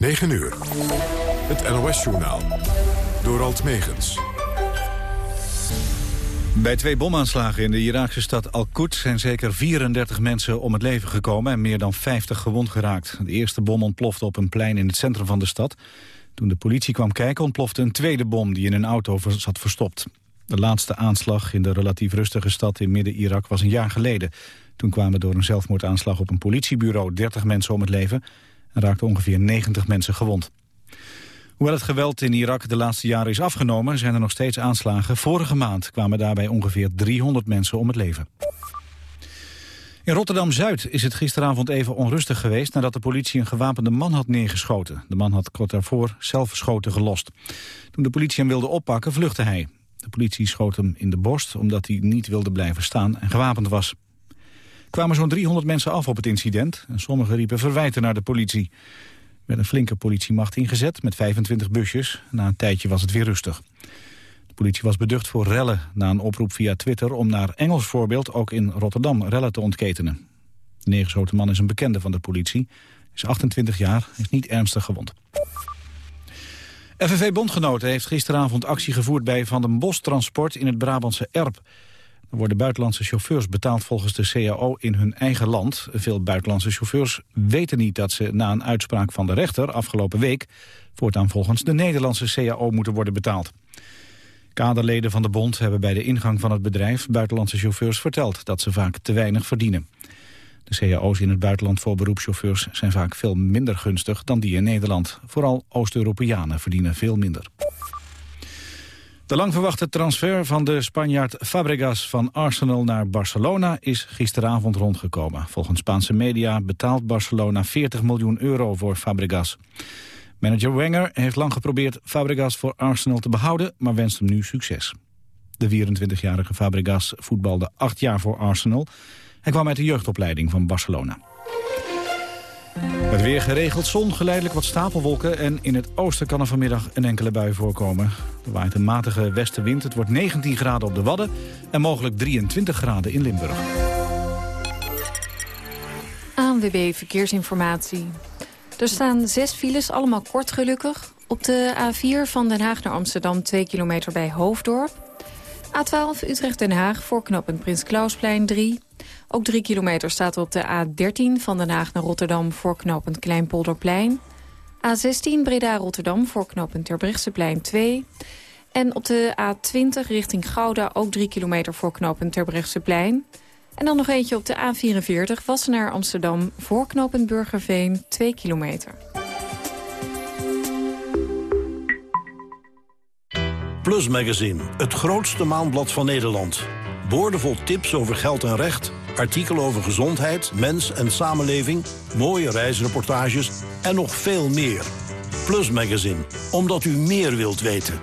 9 uur. Het NOS-journaal. Door Alt Megens. Bij twee bomaanslagen in de Iraakse stad Al-Quds zijn zeker 34 mensen om het leven gekomen en meer dan 50 gewond geraakt. De eerste bom ontplofte op een plein in het centrum van de stad. Toen de politie kwam kijken ontplofte een tweede bom die in een auto zat verstopt. De laatste aanslag in de relatief rustige stad in midden-Irak was een jaar geleden. Toen kwamen door een zelfmoordaanslag op een politiebureau 30 mensen om het leven en raakten ongeveer 90 mensen gewond. Hoewel het geweld in Irak de laatste jaren is afgenomen, zijn er nog steeds aanslagen. Vorige maand kwamen daarbij ongeveer 300 mensen om het leven. In Rotterdam-Zuid is het gisteravond even onrustig geweest... nadat de politie een gewapende man had neergeschoten. De man had kort daarvoor zelf schoten gelost. Toen de politie hem wilde oppakken, vluchtte hij. De politie schoot hem in de borst omdat hij niet wilde blijven staan en gewapend was. Er kwamen zo'n 300 mensen af op het incident... en sommigen riepen verwijten naar de politie werd een flinke politiemacht ingezet met 25 busjes. Na een tijdje was het weer rustig. De politie was beducht voor rellen na een oproep via Twitter... om naar Engels voorbeeld ook in Rotterdam rellen te ontketenen. De neergeschoten man is een bekende van de politie. is 28 jaar, is niet ernstig gewond. FNV Bondgenoten heeft gisteravond actie gevoerd bij Van den Bos Transport in het Brabantse Erp. Worden buitenlandse chauffeurs betaald volgens de CAO in hun eigen land. Veel buitenlandse chauffeurs weten niet dat ze na een uitspraak van de rechter afgelopen week voortaan volgens de Nederlandse CAO moeten worden betaald. Kaderleden van de bond hebben bij de ingang van het bedrijf buitenlandse chauffeurs verteld dat ze vaak te weinig verdienen. De cao's in het buitenland voor beroepschauffeurs zijn vaak veel minder gunstig dan die in Nederland. Vooral Oost-Europeanen verdienen veel minder. De lang verwachte transfer van de Spanjaard Fabregas van Arsenal naar Barcelona is gisteravond rondgekomen. Volgens Spaanse media betaalt Barcelona 40 miljoen euro voor Fabregas. Manager Wenger heeft lang geprobeerd Fabregas voor Arsenal te behouden, maar wenst hem nu succes. De 24-jarige Fabregas voetbalde acht jaar voor Arsenal. Hij kwam uit de jeugdopleiding van Barcelona. Het weer geregeld zon, geleidelijk wat stapelwolken... en in het oosten kan er vanmiddag een enkele bui voorkomen. Er waait een matige westenwind, het wordt 19 graden op de Wadden... en mogelijk 23 graden in Limburg. ANWB Verkeersinformatie. Er staan zes files, allemaal kort gelukkig. Op de A4 van Den Haag naar Amsterdam 2 kilometer bij Hoofddorp. A12 Utrecht-Den Haag voor knooppunt Prins Klausplein 3... Ook drie kilometer staat op de A13 van Den Haag naar Rotterdam voor knooppunt Kleinpolderplein. A16 Breda-Rotterdam voor knooppunt Terbrechtseplein 2. En op de A20 richting Gouda ook 3 kilometer voor knooppunt Terbrechtseplein. En dan nog eentje op de A44 Wassenaar Amsterdam voor knooppunt Burgerveen 2 kilometer. Plus Magazine, het grootste maandblad van Nederland. Boordevol tips over geld en recht artikelen over gezondheid, mens en samenleving... mooie reisreportages en nog veel meer. Plus Magazine, omdat u meer wilt weten.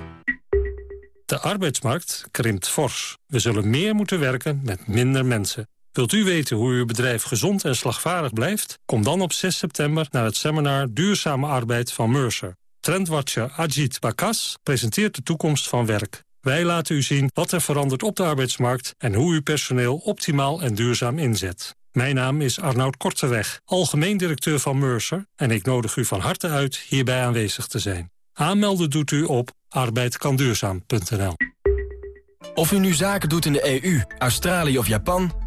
De arbeidsmarkt krimpt fors. We zullen meer moeten werken met minder mensen. Wilt u weten hoe uw bedrijf gezond en slagvaardig blijft? Kom dan op 6 september naar het seminar Duurzame Arbeid van Mercer. Trendwatcher Ajit Bakas presenteert de toekomst van werk. Wij laten u zien wat er verandert op de arbeidsmarkt... en hoe u personeel optimaal en duurzaam inzet. Mijn naam is Arnoud Korteweg, algemeen directeur van Mercer... en ik nodig u van harte uit hierbij aanwezig te zijn. Aanmelden doet u op arbeidkanduurzaam.nl. Of u nu zaken doet in de EU, Australië of Japan...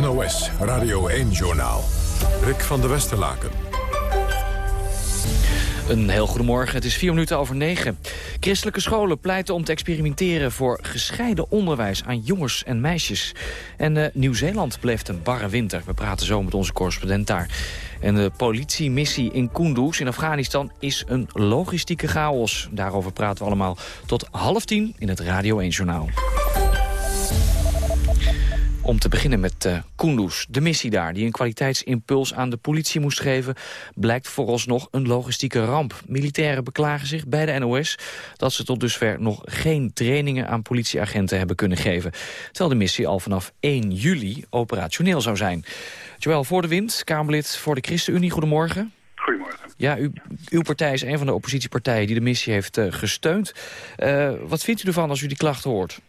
NOS Radio 1-journaal. Rick van der Westerlaken. Een heel goedemorgen, het is vier minuten over negen. Christelijke scholen pleiten om te experimenteren voor gescheiden onderwijs aan jongens en meisjes. En uh, Nieuw-Zeeland bleef een barre winter. We praten zo met onze correspondent daar. En de politiemissie in Kunduz in Afghanistan is een logistieke chaos. Daarover praten we allemaal tot half tien in het Radio 1-journaal. Om te beginnen met uh, Kunduz. De missie daar, die een kwaliteitsimpuls aan de politie moest geven... blijkt vooralsnog een logistieke ramp. Militairen beklagen zich bij de NOS... dat ze tot dusver nog geen trainingen aan politieagenten hebben kunnen geven. Terwijl de missie al vanaf 1 juli operationeel zou zijn. Joël Voor de Wind, Kamerlid voor de ChristenUnie. Goedemorgen. Goedemorgen. Ja, u, uw partij is een van de oppositiepartijen die de missie heeft uh, gesteund. Uh, wat vindt u ervan als u die klachten hoort?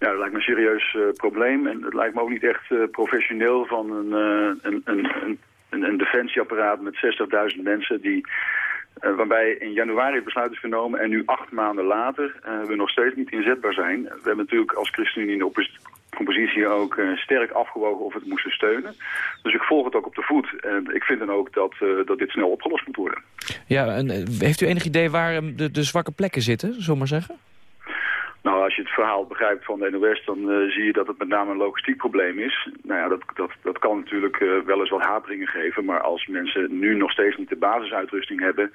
Ja, dat lijkt me een serieus uh, probleem. En het lijkt me ook niet echt uh, professioneel van een, uh, een, een, een, een defensieapparaat met 60.000 mensen die... waarbij in januari het besluit is genomen en nu acht maanden later we nog steeds niet inzetbaar zijn. We hebben natuurlijk als ChristenUnie in de oppositie ook sterk afgewogen of we het moesten steunen. Dus ik volg het ook op de voet. En ik vind dan ook dat, dat dit snel opgelost moet worden. Ja, en heeft u enig idee waar de, de zwakke plekken zitten, zullen maar zeggen? Nou, als je het verhaal begrijpt van de NOS, dan uh, zie je dat het met name een logistiek probleem is. Nou ja, dat, dat, dat kan natuurlijk uh, wel eens wat haperingen geven. Maar als mensen nu nog steeds niet de basisuitrusting hebben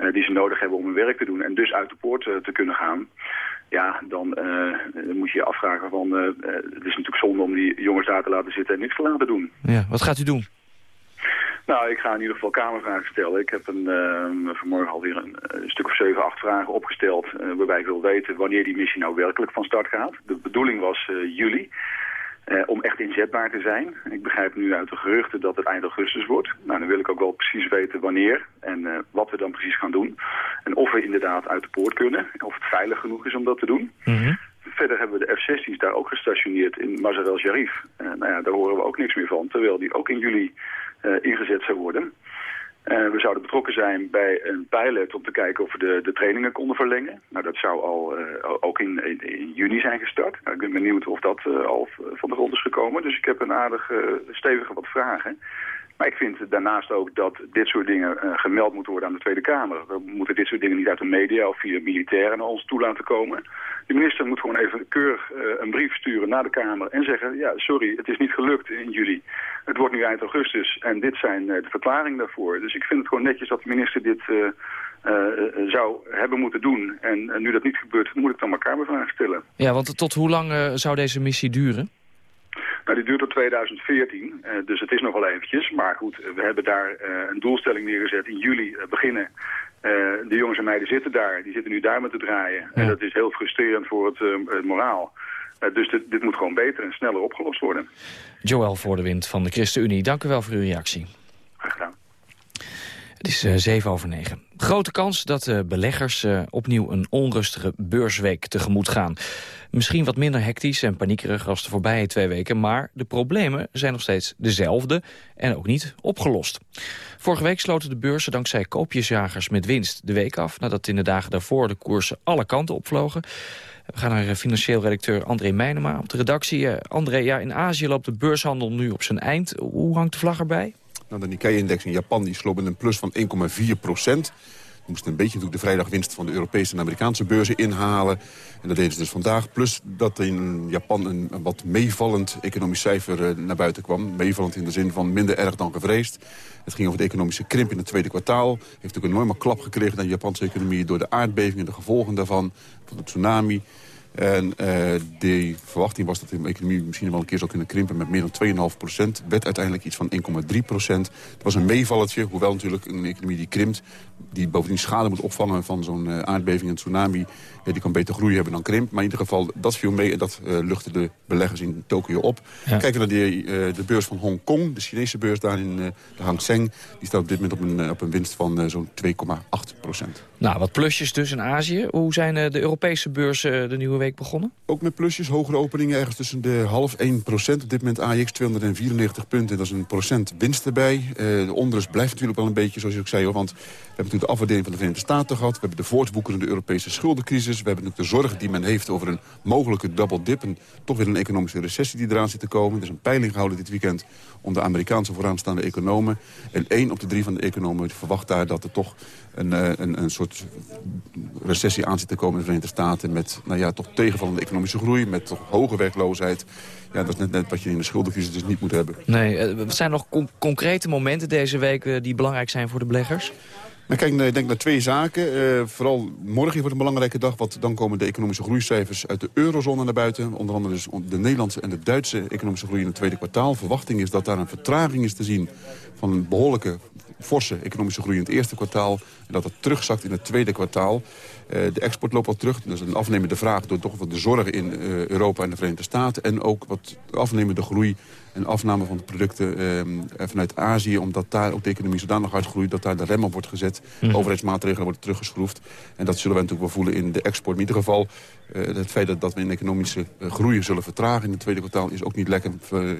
uh, die ze nodig hebben om hun werk te doen... en dus uit de poort te kunnen gaan... Ja, dan, dan moet je je afvragen van... het is natuurlijk zonde om die jongens daar te laten zitten en niks te laten doen. Ja, wat gaat u doen? Nou, ik ga in ieder geval kamervragen stellen. Ik heb een, uh, vanmorgen alweer een, een, stuk of zeven, acht vragen opgesteld... Uh, waarbij ik wil weten wanneer die missie nou werkelijk van start gaat. De bedoeling was uh, juli, om echt inzetbaar te zijn. Ik begrijp nu uit de geruchten dat het eind augustus wordt. Nou, dan wil ik ook wel precies weten wanneer en wat we dan precies gaan doen. En of we inderdaad uit de poort kunnen, of het veilig genoeg is om dat te doen... Mm. Verder hebben we de F-16's daar ook gestationeerd in Mazar el Sharif. nou ja, daar horen we ook niks meer van, terwijl die ook in juli uh, ingezet zou worden. Uh, we zouden betrokken zijn bij een pilot om te kijken of we de, de trainingen konden verlengen. Nou, dat zou al ook in, juni zijn gestart. Nou, ik ben benieuwd of dat al van de grond is gekomen. Dus ik heb een aardig stevige wat vragen. Maar ik vind daarnaast ook dat dit soort dingen gemeld moeten worden aan de Tweede Kamer. We moeten dit soort dingen niet uit de media of via militairen naar ons toe laten komen. De minister moet gewoon even keurig uh, een brief sturen naar de Kamer en zeggen... ja, sorry, het is niet gelukt in juli. Het wordt nu eind augustus en dit zijn uh, de verklaringen daarvoor. Dus ik vind het gewoon netjes dat de minister dit zou hebben moeten doen. En nu dat niet gebeurt, moet ik dan maar Kamervragen stellen. Ja, want tot hoe lang zou deze missie duren? Nou, die duurt tot 2014, uh, dus het is nog wel eventjes. Maar goed, we hebben daar een doelstelling neergezet in juli uh, beginnen. de jongens en meiden zitten daar, die zitten nu met te draaien. Ja. En dat is heel frustrerend voor het, het moraal. dus dit, dit, moet gewoon beter en sneller opgelost worden. Joël Voordewind van de ChristenUnie, dank u wel voor uw reactie. Het is uh, 7 over 9. Grote kans dat uh, beleggers uh, opnieuw een onrustige beursweek tegemoet gaan. Misschien wat minder hectisch en paniekerig als de voorbije twee weken... maar de problemen zijn nog steeds dezelfde en ook niet opgelost. Vorige week sloten de beurzen dankzij koopjesjagers met winst de week af... nadat in de dagen daarvoor de koersen alle kanten opvlogen. We gaan naar financieel redacteur André Meijnema op de redactie. André, ja, in Azië loopt de beurshandel nu op zijn eind. Hoe hangt de vlag erbij? Nou, de Nikkei-index in Japan die sloot met een plus van 1,4 procent. We moesten een beetje natuurlijk de vrijdagwinst van de Europese en Amerikaanse beurzen inhalen. En dat deden ze dus vandaag. Plus dat in Japan een, wat meevallend economisch cijfer uh, naar buiten kwam. Meevallend in de zin van minder erg dan gevreesd. Het ging over de economische krimp in het tweede kwartaal. Heeft ook een enorme klap gekregen aan de Japanse economie... door de aardbeving en de gevolgen daarvan, van de tsunami... En uh, de verwachting was dat de economie misschien wel een keer zou kunnen krimpen met meer dan 2,5 procent. Werd uiteindelijk iets van 1,3 procent. Het was een meevalletje, hoewel natuurlijk een economie die krimpt... die bovendien schade moet opvangen van zo'n uh, aardbeving en tsunami... Die kan beter groei hebben dan krimp. Maar in ieder geval, dat viel mee en dat uh, luchtte de beleggers in Tokio op. Ja. Kijken naar de, de beurs van Hongkong, de Chinese beurs daar in de Hang Seng. Die staat op dit moment op een, op een winst van zo'n 2,8 procent. Nou, wat plusjes dus in Azië. Hoe zijn de Europese beurzen de nieuwe week begonnen? Ook met plusjes, hogere openingen ergens tussen de half 1 procent. Op dit moment AX 294 punten, dat is een procent winst erbij. Uh, de onderus blijft natuurlijk wel een beetje, zoals ook zei, hoor, want we hebben natuurlijk de afwaardering van de Verenigde Staten gehad. We hebben de voortwoekerende Europese schuldencrisis. We hebben natuurlijk de zorg die men heeft over een mogelijke double dip. En toch weer een economische recessie die eraan zit te komen. Er is een peiling gehouden dit weekend om de Amerikaanse vooraanstaande economen. En één op de drie van de economen verwacht daar dat er toch een, een, een soort recessie aan zit te komen in de Verenigde Staten... met nou ja, toch tegenvallende economische groei, met toch hoge werkloosheid. Ja, dat is net, net wat je in de schuldencrisis dus niet moet hebben. Nee, wat zijn nog con concrete momenten deze week die belangrijk zijn voor de beleggers? Maar kijk, ik denk naar twee zaken. Uh, vooral morgen wordt een belangrijke dag, want dan komen de economische groeicijfers uit de eurozone naar buiten. Onder andere dus de Nederlandse en de Duitse economische groei in het tweede kwartaal. Verwachting is dat daar een vertraging is te zien van een behoorlijke forse economische groei in het eerste kwartaal... en dat het terugzakt in het tweede kwartaal. Uh, de export loopt al terug. Is een afnemende vraag door toch wat de zorgen in Europa en de Verenigde Staten. En ook wat afnemende groei en afname van de producten uh, vanuit Azië... omdat daar ook de economie zodanig hard groeit... dat daar de rem op wordt gezet. Mm. Overheidsmaatregelen worden teruggeschroefd. En dat zullen we natuurlijk wel voelen in de export. In ieder geval, uh, het feit dat, dat we in economische uh, groei zullen vertragen... in het tweede kwartaal is ook niet lekker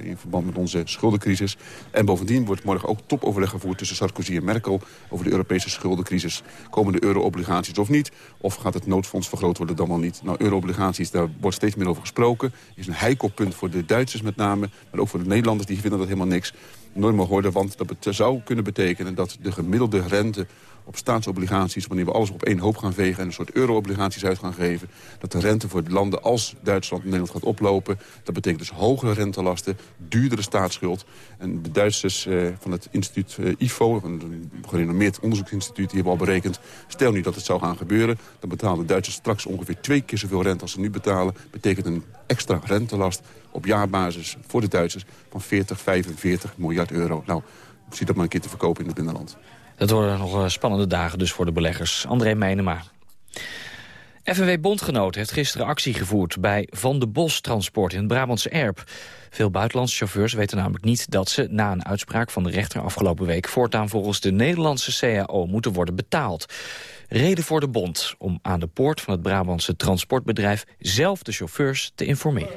in verband met onze schuldencrisis. En bovendien wordt morgen ook topoverleg gevoerd... tussen Sarkozy en Merkel over de Europese schuldencrisis. Komen de euro-obligaties of niet? Of gaat het noodfonds vergroot worden dan wel niet? Nou, euro-obligaties, daar wordt steeds meer over gesproken. is een heikelpunt voor de Duitsers met name, maar ook voor de Nederlanders die vinden dat helemaal niks. Nooit meer hoorden, want dat zou kunnen betekenen dat de gemiddelde rente op staatsobligaties... wanneer we alles op één hoop gaan vegen en een soort euro-obligaties uit gaan geven... dat de rente voor landen als Duitsland en Nederland gaat oplopen. Dat betekent dus hogere rentelasten, duurdere staatsschuld. En de Duitsers eh, van het instituut eh, IFO, een gerenommeerd onderzoeksinstituut... die hebben al berekend, stel nu dat het zou gaan gebeuren... dan betalen de Duitsers straks ongeveer twee keer zoveel rente als ze nu betalen. betekent een extra rentelast op jaarbasis voor de Duitsers van 40, 45 miljard euro. Nou, zie dat maar een keer te verkopen in het binnenland. Dat worden nog eh, spannende dagen dus voor de beleggers. André Meijnema. FNW Bondgenoot heeft gisteren actie gevoerd bij Van de Bos Transport in het Brabantse Erp. Veel buitenlandse chauffeurs weten namelijk niet dat ze na een uitspraak van de rechter afgelopen week voortaan volgens de Nederlandse CAO moeten worden betaald. Reden voor de bond om aan de poort van het Brabantse transportbedrijf zelf de chauffeurs te informeren.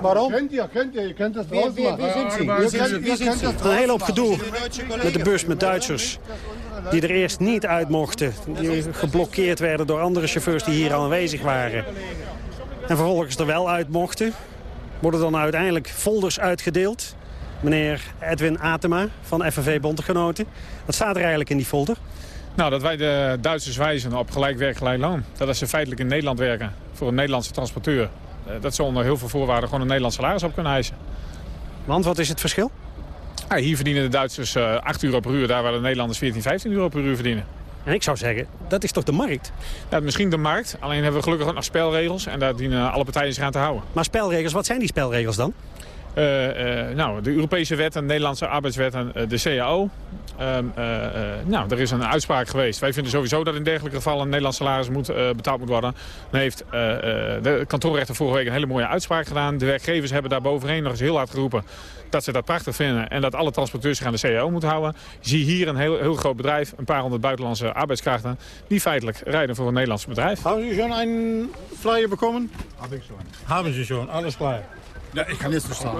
waarom? Kent je, kent je, je kent het wel. Wie, Een hele hoop gedoe met de bus met Duitsers die er eerst niet uit mochten. Die geblokkeerd werden door andere chauffeurs die hier aanwezig waren. En vervolgens er wel uit mochten. Worden dan uiteindelijk folders uitgedeeld. Meneer Edwin Atema van FNV Bondgenoten. Wat staat er eigenlijk in die folder? Nou, dat wij de Duitsers wijzen op gelijk werk, gelijk loon. Dat ze feitelijk in Nederland werken voor een Nederlandse transporteur. Eh, dat ze onder heel veel voorwaarden gewoon een Nederlands salaris op kunnen eisen. Want wat is het verschil? Ja, hier verdienen de Duitsers 8 eh, euro per uur, daar waar de Nederlanders 14, 15 euro per uur verdienen. En ik zou zeggen, dat is toch de markt? Ja, misschien de markt, alleen hebben we gelukkig ook nog spelregels en daar dienen alle partijen zich aan te houden. Maar spelregels, wat zijn die spelregels dan? Uh, uh, nou, de Europese wet en de Nederlandse arbeidswet en de CAO. Uh, nou, er is een uitspraak geweest. Wij vinden sowieso dat in dergelijke gevallen een Nederlands salaris moet, betaald moet worden. Dan heeft de kantoorrechter vorige week een hele mooie uitspraak gedaan. De werkgevers hebben daar bovenheen nog eens heel hard geroepen dat ze dat prachtig vinden en dat alle transporteurs zich aan de CAO moeten houden. Zie hier een heel, heel groot bedrijf, een paar honderd buitenlandse arbeidskrachten, die feitelijk rijden voor een Nederlands bedrijf. Hebben ze schon een flyer bekommen? Heb ik schon. Hebben ze schon, alles klaar. Ja, ik kan niks verstaan.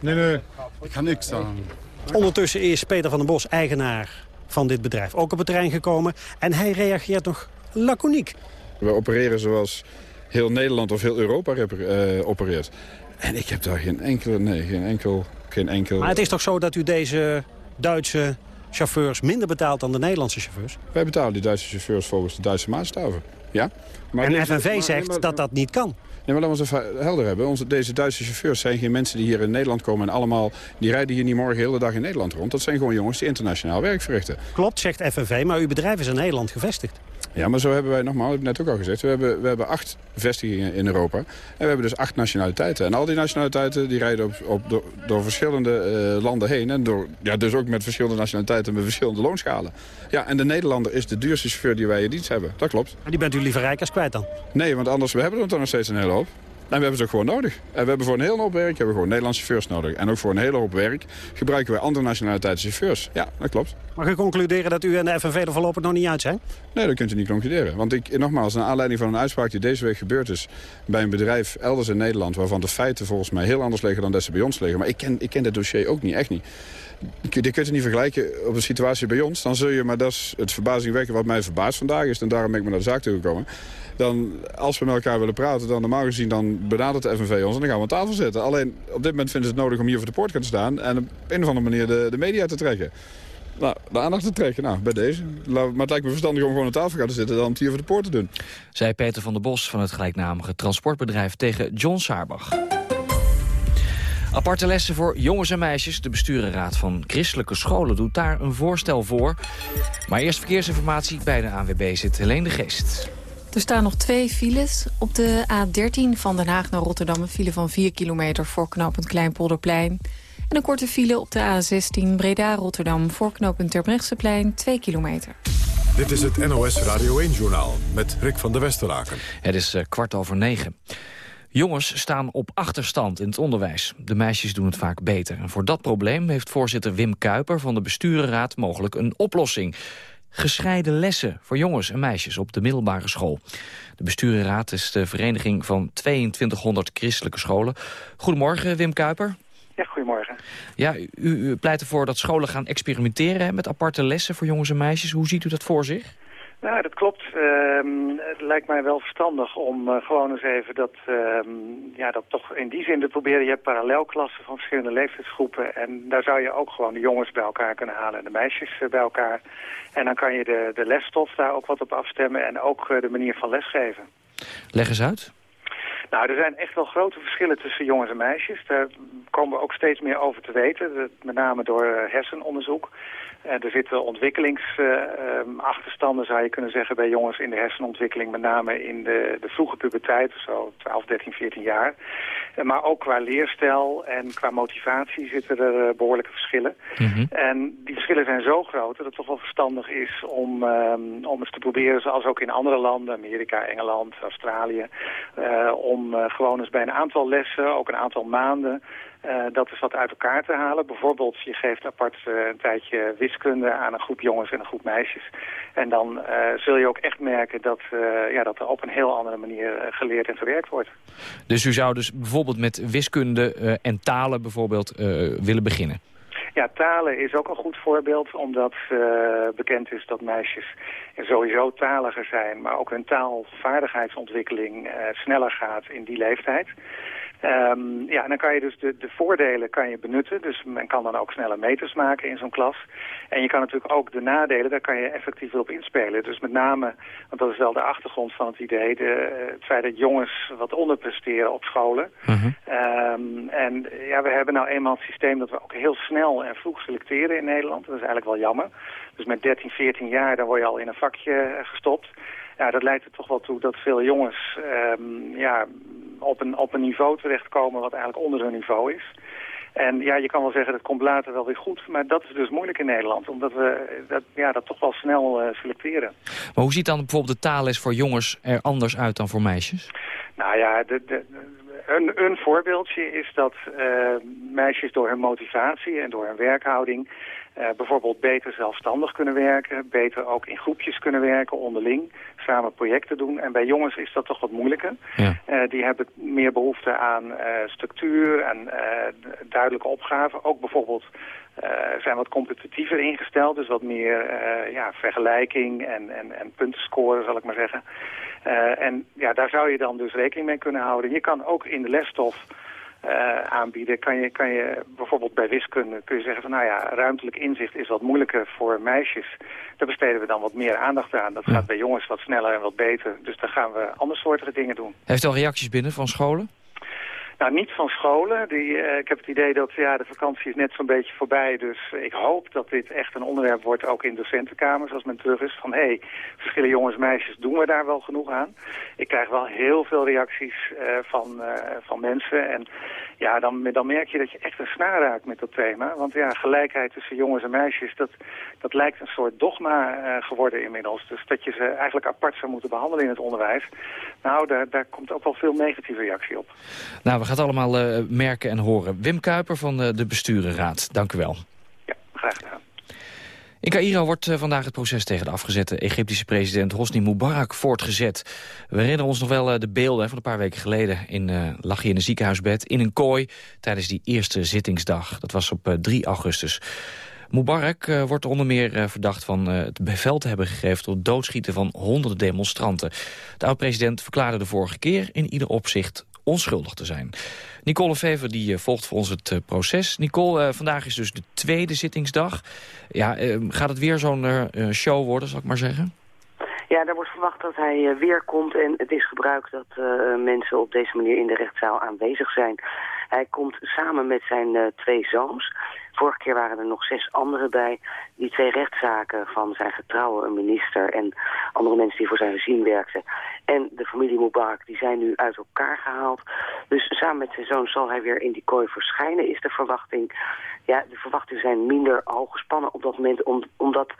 Nee, nee, ik kan niks zeggen. Ondertussen is Peter van den Bos eigenaar van dit bedrijf ook op het terrein gekomen. En hij reageert nog laconiek. We opereren zoals heel Nederland of heel Europa uh, opereert. En ik heb daar geen enkele, nee, geen enkel, geen enkel... Maar het is toch zo dat u deze Duitse chauffeurs minder betaalt dan de Nederlandse chauffeurs? Wij betalen die Duitse chauffeurs volgens de Duitse maatstaven. Ja? Maar en FNV zegt dat dat niet kan. Nee, maar laten we het even helder hebben. Onze, deze Duitse chauffeurs zijn geen mensen die hier in Nederland komen... en allemaal, die rijden hier niet morgen de hele dag in Nederland rond. Dat zijn gewoon jongens die internationaal werk verrichten. Klopt, zegt FNV, maar uw bedrijf is in Nederland gevestigd. Ja, maar zo hebben wij nogmaals, heb ik net ook al gezegd... we hebben, we hebben acht vestigingen in Europa. En we hebben dus acht nationaliteiten. En al die nationaliteiten die rijden op, op, door, door verschillende uh, landen heen. En door, ja, dus ook met verschillende nationaliteiten met verschillende loonschalen. Ja, en de Nederlander is de duurste chauffeur die wij in dienst hebben. Dat klopt. En die bent u liever rijk als kwijt dan? Nee, want anders we hebben er toch nog steeds een hele hoop. En we hebben ze ook gewoon nodig. En we hebben voor een hele hoop werk hebben we gewoon Nederlandse chauffeurs nodig. En ook voor een hele hoop werk gebruiken wij andere nationaliteiten chauffeurs. Ja, dat klopt. Mag ik concluderen dat u en de FNV er voorlopig nog niet uit zijn? Nee, dat kunt u niet concluderen. Want ik, nogmaals, naar aanleiding van een uitspraak die deze week gebeurd is... bij een bedrijf elders in Nederland... waarvan de feiten volgens mij heel anders liggen dan dat ze bij ons liggen. Maar ik ken, ik ken dat dossier ook niet, echt niet. Je kunt het niet vergelijken op een situatie bij ons. Dan zul je, maar dat is het verbazingwekkende wat mij verbaast vandaag is... en daarom ben ik me naar de zaak toegekomen dan als we met elkaar willen praten, dan normaal gezien dan benadert de FNV ons en dan gaan we aan tafel zitten. Alleen op dit moment vinden ze het nodig om hier voor de poort te staan en op een of andere manier de, de media te trekken. Nou, de aandacht te trekken. Nou, bij deze. Maar het lijkt me verstandig om gewoon aan tafel gaan te zitten... dan het hier voor de poort te doen. Zei Peter van der Bos van het gelijknamige transportbedrijf tegen John Saarbach. Aparte lessen voor jongens en meisjes. De besturenraad van christelijke scholen doet daar een voorstel voor. Maar eerst verkeersinformatie bij de ANWB zit Helene de Geest. Er staan nog twee files. Op de A13 van Den Haag naar Rotterdam een file van 4 kilometer voor knooppunt Kleinpolderplein. En een korte file op de A16 Breda-Rotterdam voor knooppunt Terbrechtseplein 2 kilometer. Dit is het NOS Radio 1-journaal met Rick van der Westeraken. Het is uh, kwart over negen. Jongens staan op achterstand in het onderwijs. De meisjes doen het vaak beter. En voor dat probleem heeft voorzitter Wim Kuiper van de besturenraad mogelijk een oplossing. Gescheiden lessen voor jongens en meisjes op de middelbare school. De besturenraad is de vereniging van 2200 christelijke scholen. Goedemorgen, Wim Kuiper. Ja, goedemorgen. Ja, u, u pleit ervoor dat scholen gaan experimenteren met aparte lessen voor jongens en meisjes. Hoe ziet u dat voor zich? Nou, dat klopt. Uh, het lijkt mij wel verstandig om uh, gewoon eens even dat, uh, ja, dat toch in die zin te proberen. Je hebt parallelklassen van verschillende leeftijdsgroepen. En daar zou je ook gewoon de jongens bij elkaar kunnen halen en de meisjes uh, bij elkaar. En dan kan je de, de lesstof daar ook wat op afstemmen en ook de manier van lesgeven. Leg eens uit. Nou, er zijn echt wel grote verschillen tussen jongens en meisjes. Daar komen we ook steeds meer over te weten, met name door hersenonderzoek. Er zitten ontwikkelingsachterstanden, zou je kunnen zeggen, bij jongens in de hersenontwikkeling. Met name in de, de vroege puberteit, zo 12, 13, 14 jaar. Maar ook qua leerstijl en qua motivatie zitten er behoorlijke verschillen. Mm -hmm. En die verschillen zijn zo groot dat het toch wel verstandig is om, um, om eens te proberen, zoals ook in andere landen, Amerika, Engeland, Australië, uh, om uh, gewoon eens bij een aantal lessen, ook een aantal maanden, uh, dat is wat uit elkaar te halen. Bijvoorbeeld, je geeft apart uh, een tijdje wiskunde aan een groep jongens en een groep meisjes. En dan uh, zul je ook echt merken dat, ja, dat er op een heel andere manier geleerd en gewerkt wordt. Dus u zou dus bijvoorbeeld met wiskunde en talen bijvoorbeeld willen beginnen? Ja, talen is ook een goed voorbeeld, omdat uh, bekend is dat meisjes sowieso taliger zijn, maar ook hun taalvaardigheidsontwikkeling uh, sneller gaat in die leeftijd. Um, ja, en dan kan je dus de, de voordelen kan je benutten. Dus men kan dan ook sneller meters maken in zo'n klas. En je kan natuurlijk ook de nadelen, daar kan je effectief op inspelen. Dus met name, want dat is wel de achtergrond van het idee... De, het feit dat jongens wat onderpresteren op scholen. Uh -huh. um, en ja, we hebben nou eenmaal het systeem dat we ook heel snel en vroeg selecteren in Nederland. Dat is eigenlijk wel jammer. Dus met 13, 14 jaar, dan word je al in een vakje gestopt. Ja, dat leidt er toch wel toe dat veel jongens um, ja, op, een, op een niveau terechtkomen wat eigenlijk onder hun niveau is. En ja, je kan wel zeggen dat komt later wel weer goed. Maar dat is dus moeilijk in Nederland. Omdat we dat, ja, dat toch wel snel uh, selecteren. Maar hoe ziet dan bijvoorbeeld de taalles voor jongens er anders uit dan voor meisjes? Nou ja, de, de, een, een voorbeeldje is dat uh, meisjes door hun motivatie en door hun werkhouding... Uh, bijvoorbeeld beter zelfstandig kunnen werken, beter ook in groepjes kunnen werken, onderling, samen projecten doen. En bij jongens is dat toch wat moeilijker. Ja. Uh, die hebben meer behoefte aan uh, structuur en duidelijke opgaven. Ook bijvoorbeeld zijn wat competitiever ingesteld, dus wat meer ja, vergelijking en, en, en punten scoren, zal ik maar zeggen. En ja, daar zou je dan dus rekening mee kunnen houden. Je kan ook in de lesstof uh, aanbieden, kan je, kan je bijvoorbeeld bij wiskunde kun je zeggen van nou ja, ruimtelijk inzicht is wat moeilijker voor meisjes. Daar besteden we dan wat meer aandacht aan. Dat gaat bij jongens wat sneller en wat beter. Dus daar gaan we andersoortige dingen doen. Heeft u al reacties binnen van scholen? Nou, niet van scholen. Die, uh, ik heb het idee dat ja, de vakantie is net zo'n beetje voorbij. Dus ik hoop dat dit echt een onderwerp wordt, ook in docentenkamers, als men terug is. Van, hé, hey, verschillen jongens en meisjes, doen we daar wel genoeg aan? Ik krijg wel heel veel reacties uh, van, uh, van mensen. En ja, dan, dan merk je dat je echt een snaar raakt met dat thema. Want ja, gelijkheid tussen jongens en meisjes, dat, dat lijkt een soort dogma geworden inmiddels. Dus dat je ze eigenlijk apart zou moeten behandelen in het onderwijs. Nou, daar, daar komt ook wel veel negatieve reactie op. Nou, we gaan het allemaal uh, merken en horen. Wim Kuiper van uh, de Besturenraad, dank u wel. Ja, graag gedaan. In Cairo wordt uh, vandaag het proces tegen de afgezette Egyptische president Hosni Mubarak voortgezet. We herinneren ons nog wel de beelden van een paar weken geleden. In, lag hij in een ziekenhuisbed in een kooi tijdens die eerste zittingsdag. Dat was op 3 augustus. Mubarak uh, wordt onder meer verdacht van het bevel te hebben gegeven... tot doodschieten van honderden demonstranten. De oud-president verklaarde de vorige keer in ieder opzicht onschuldig te zijn. Nicole Fever die volgt voor ons het proces. Nicole, vandaag is dus de tweede zittingsdag. Ja, gaat het weer zo'n show worden, zal ik maar zeggen? Ja, er wordt verwacht dat hij weer komt en het is gebruikt dat mensen op deze manier in de rechtszaal aanwezig zijn. Hij komt samen met zijn eh, twee zoons. Vorige keer waren er nog zes anderen bij. Die twee rechtszaken van zijn getrouwe minister en andere mensen die voor zijn regime werkten. En de familie Mubarak, die zijn nu uit elkaar gehaald. Dus samen met zijn zoon zal hij weer in die kooi verschijnen, is de verwachting. Ja, de verwachtingen zijn minder hoog gespannen op dat moment, omdat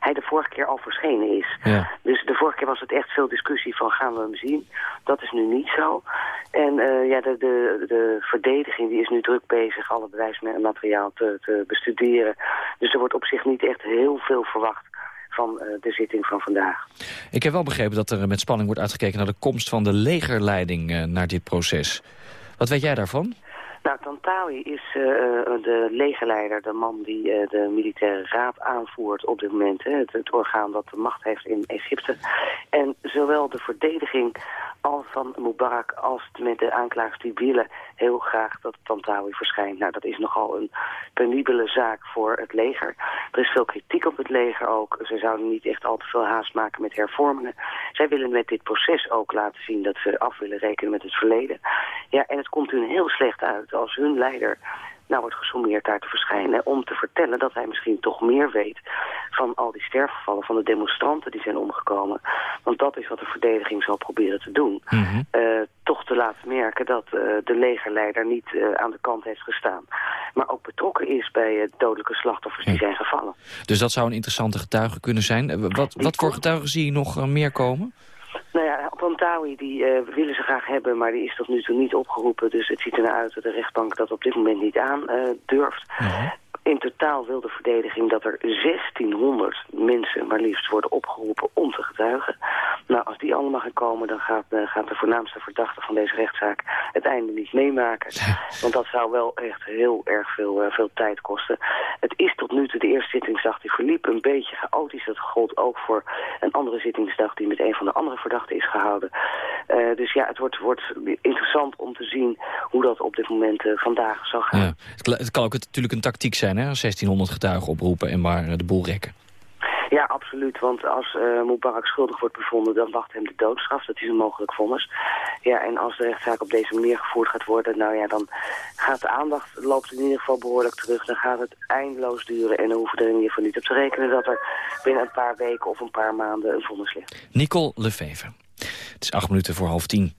hij de vorige keer al verschenen is. Ja. Dus de vorige keer was het echt veel discussie van gaan we hem zien. Dat is nu niet zo. En uh, ja, de, de, de verdediging die is nu druk bezig alle bewijsmateriaal te, te bestuderen. Dus er wordt op zich niet echt heel veel verwacht van uh, de zitting van vandaag. Ik heb wel begrepen dat er met spanning wordt uitgekeken naar de komst van de legerleiding naar dit proces. Wat weet jij daarvan? Nou, Tantawi is uh, de legerleider, de man die uh, de militaire raad aanvoert op dit moment. Hè, het, het, orgaan dat de macht heeft in Egypte. En zowel de verdediging al van Mubarak als met de aanklagers die willen heel graag dat Tantawi verschijnt. Nou, dat is nogal een penibele zaak voor het leger. Er is veel kritiek op het leger ook. Ze zouden niet echt al te veel haast maken met hervormingen. Zij willen met dit proces ook laten zien dat ze af willen rekenen met het verleden. Ja, en het komt hun heel slecht uit als hun leider nou wordt gesommeerd daar te verschijnen... om te vertellen dat hij misschien toch meer weet van al die sterfgevallen... van de demonstranten die zijn omgekomen. Want dat is wat de verdediging zal proberen te doen. Mm -hmm. uh, toch te laten merken dat uh, de legerleider niet uh, aan de kant heeft gestaan. Maar ook betrokken is bij dodelijke slachtoffers die zijn gevallen. Dus dat zou een interessante getuige kunnen zijn. Wat, wat voor getuigen zie je nog meer komen? Nou ja, Pantawi die uh, willen ze graag hebben, maar die is tot nu toe niet opgeroepen. Dus het ziet ernaar uit dat de rechtbank dat op dit moment niet aan uh, durft. -huh. In totaal wil de verdediging dat er 1600 mensen maar liefst worden opgeroepen om te getuigen. Nou, als die allemaal gaan komen, dan gaat, uh, gaat de voornaamste verdachte van deze rechtszaak het einde niet meemaken. Want dat zou wel echt heel erg veel, uh, veel tijd kosten. Het is tot nu toe de eerste zittingsdag die verliep een beetje chaotisch. Dat gold ook voor een andere zittingsdag die met een van de andere verdachten is gehouden. Uh, dus ja, het wordt, wordt interessant om te zien hoe dat op dit moment vandaag zal gaan. Ja. Het, het kan ook natuurlijk een tactiek zijn, hè? 1600 getuigen oproepen en maar de boel rekken. Ja, absoluut. Want als uh, Mubarak schuldig wordt bevonden, dan wacht hem de doodstraf. Dat is een mogelijk vonnis. Ja, en als de rechtszaak op deze manier gevoerd gaat worden, nou ja, dan gaat de aandacht, loopt in ieder geval behoorlijk terug. Dan gaat het eindeloos duren en dan hoeven we er in ieder geval niet op te rekenen dat er binnen een paar weken of een paar maanden een vonnis ligt. Nicole Lefever. Het is acht minuten voor half tien.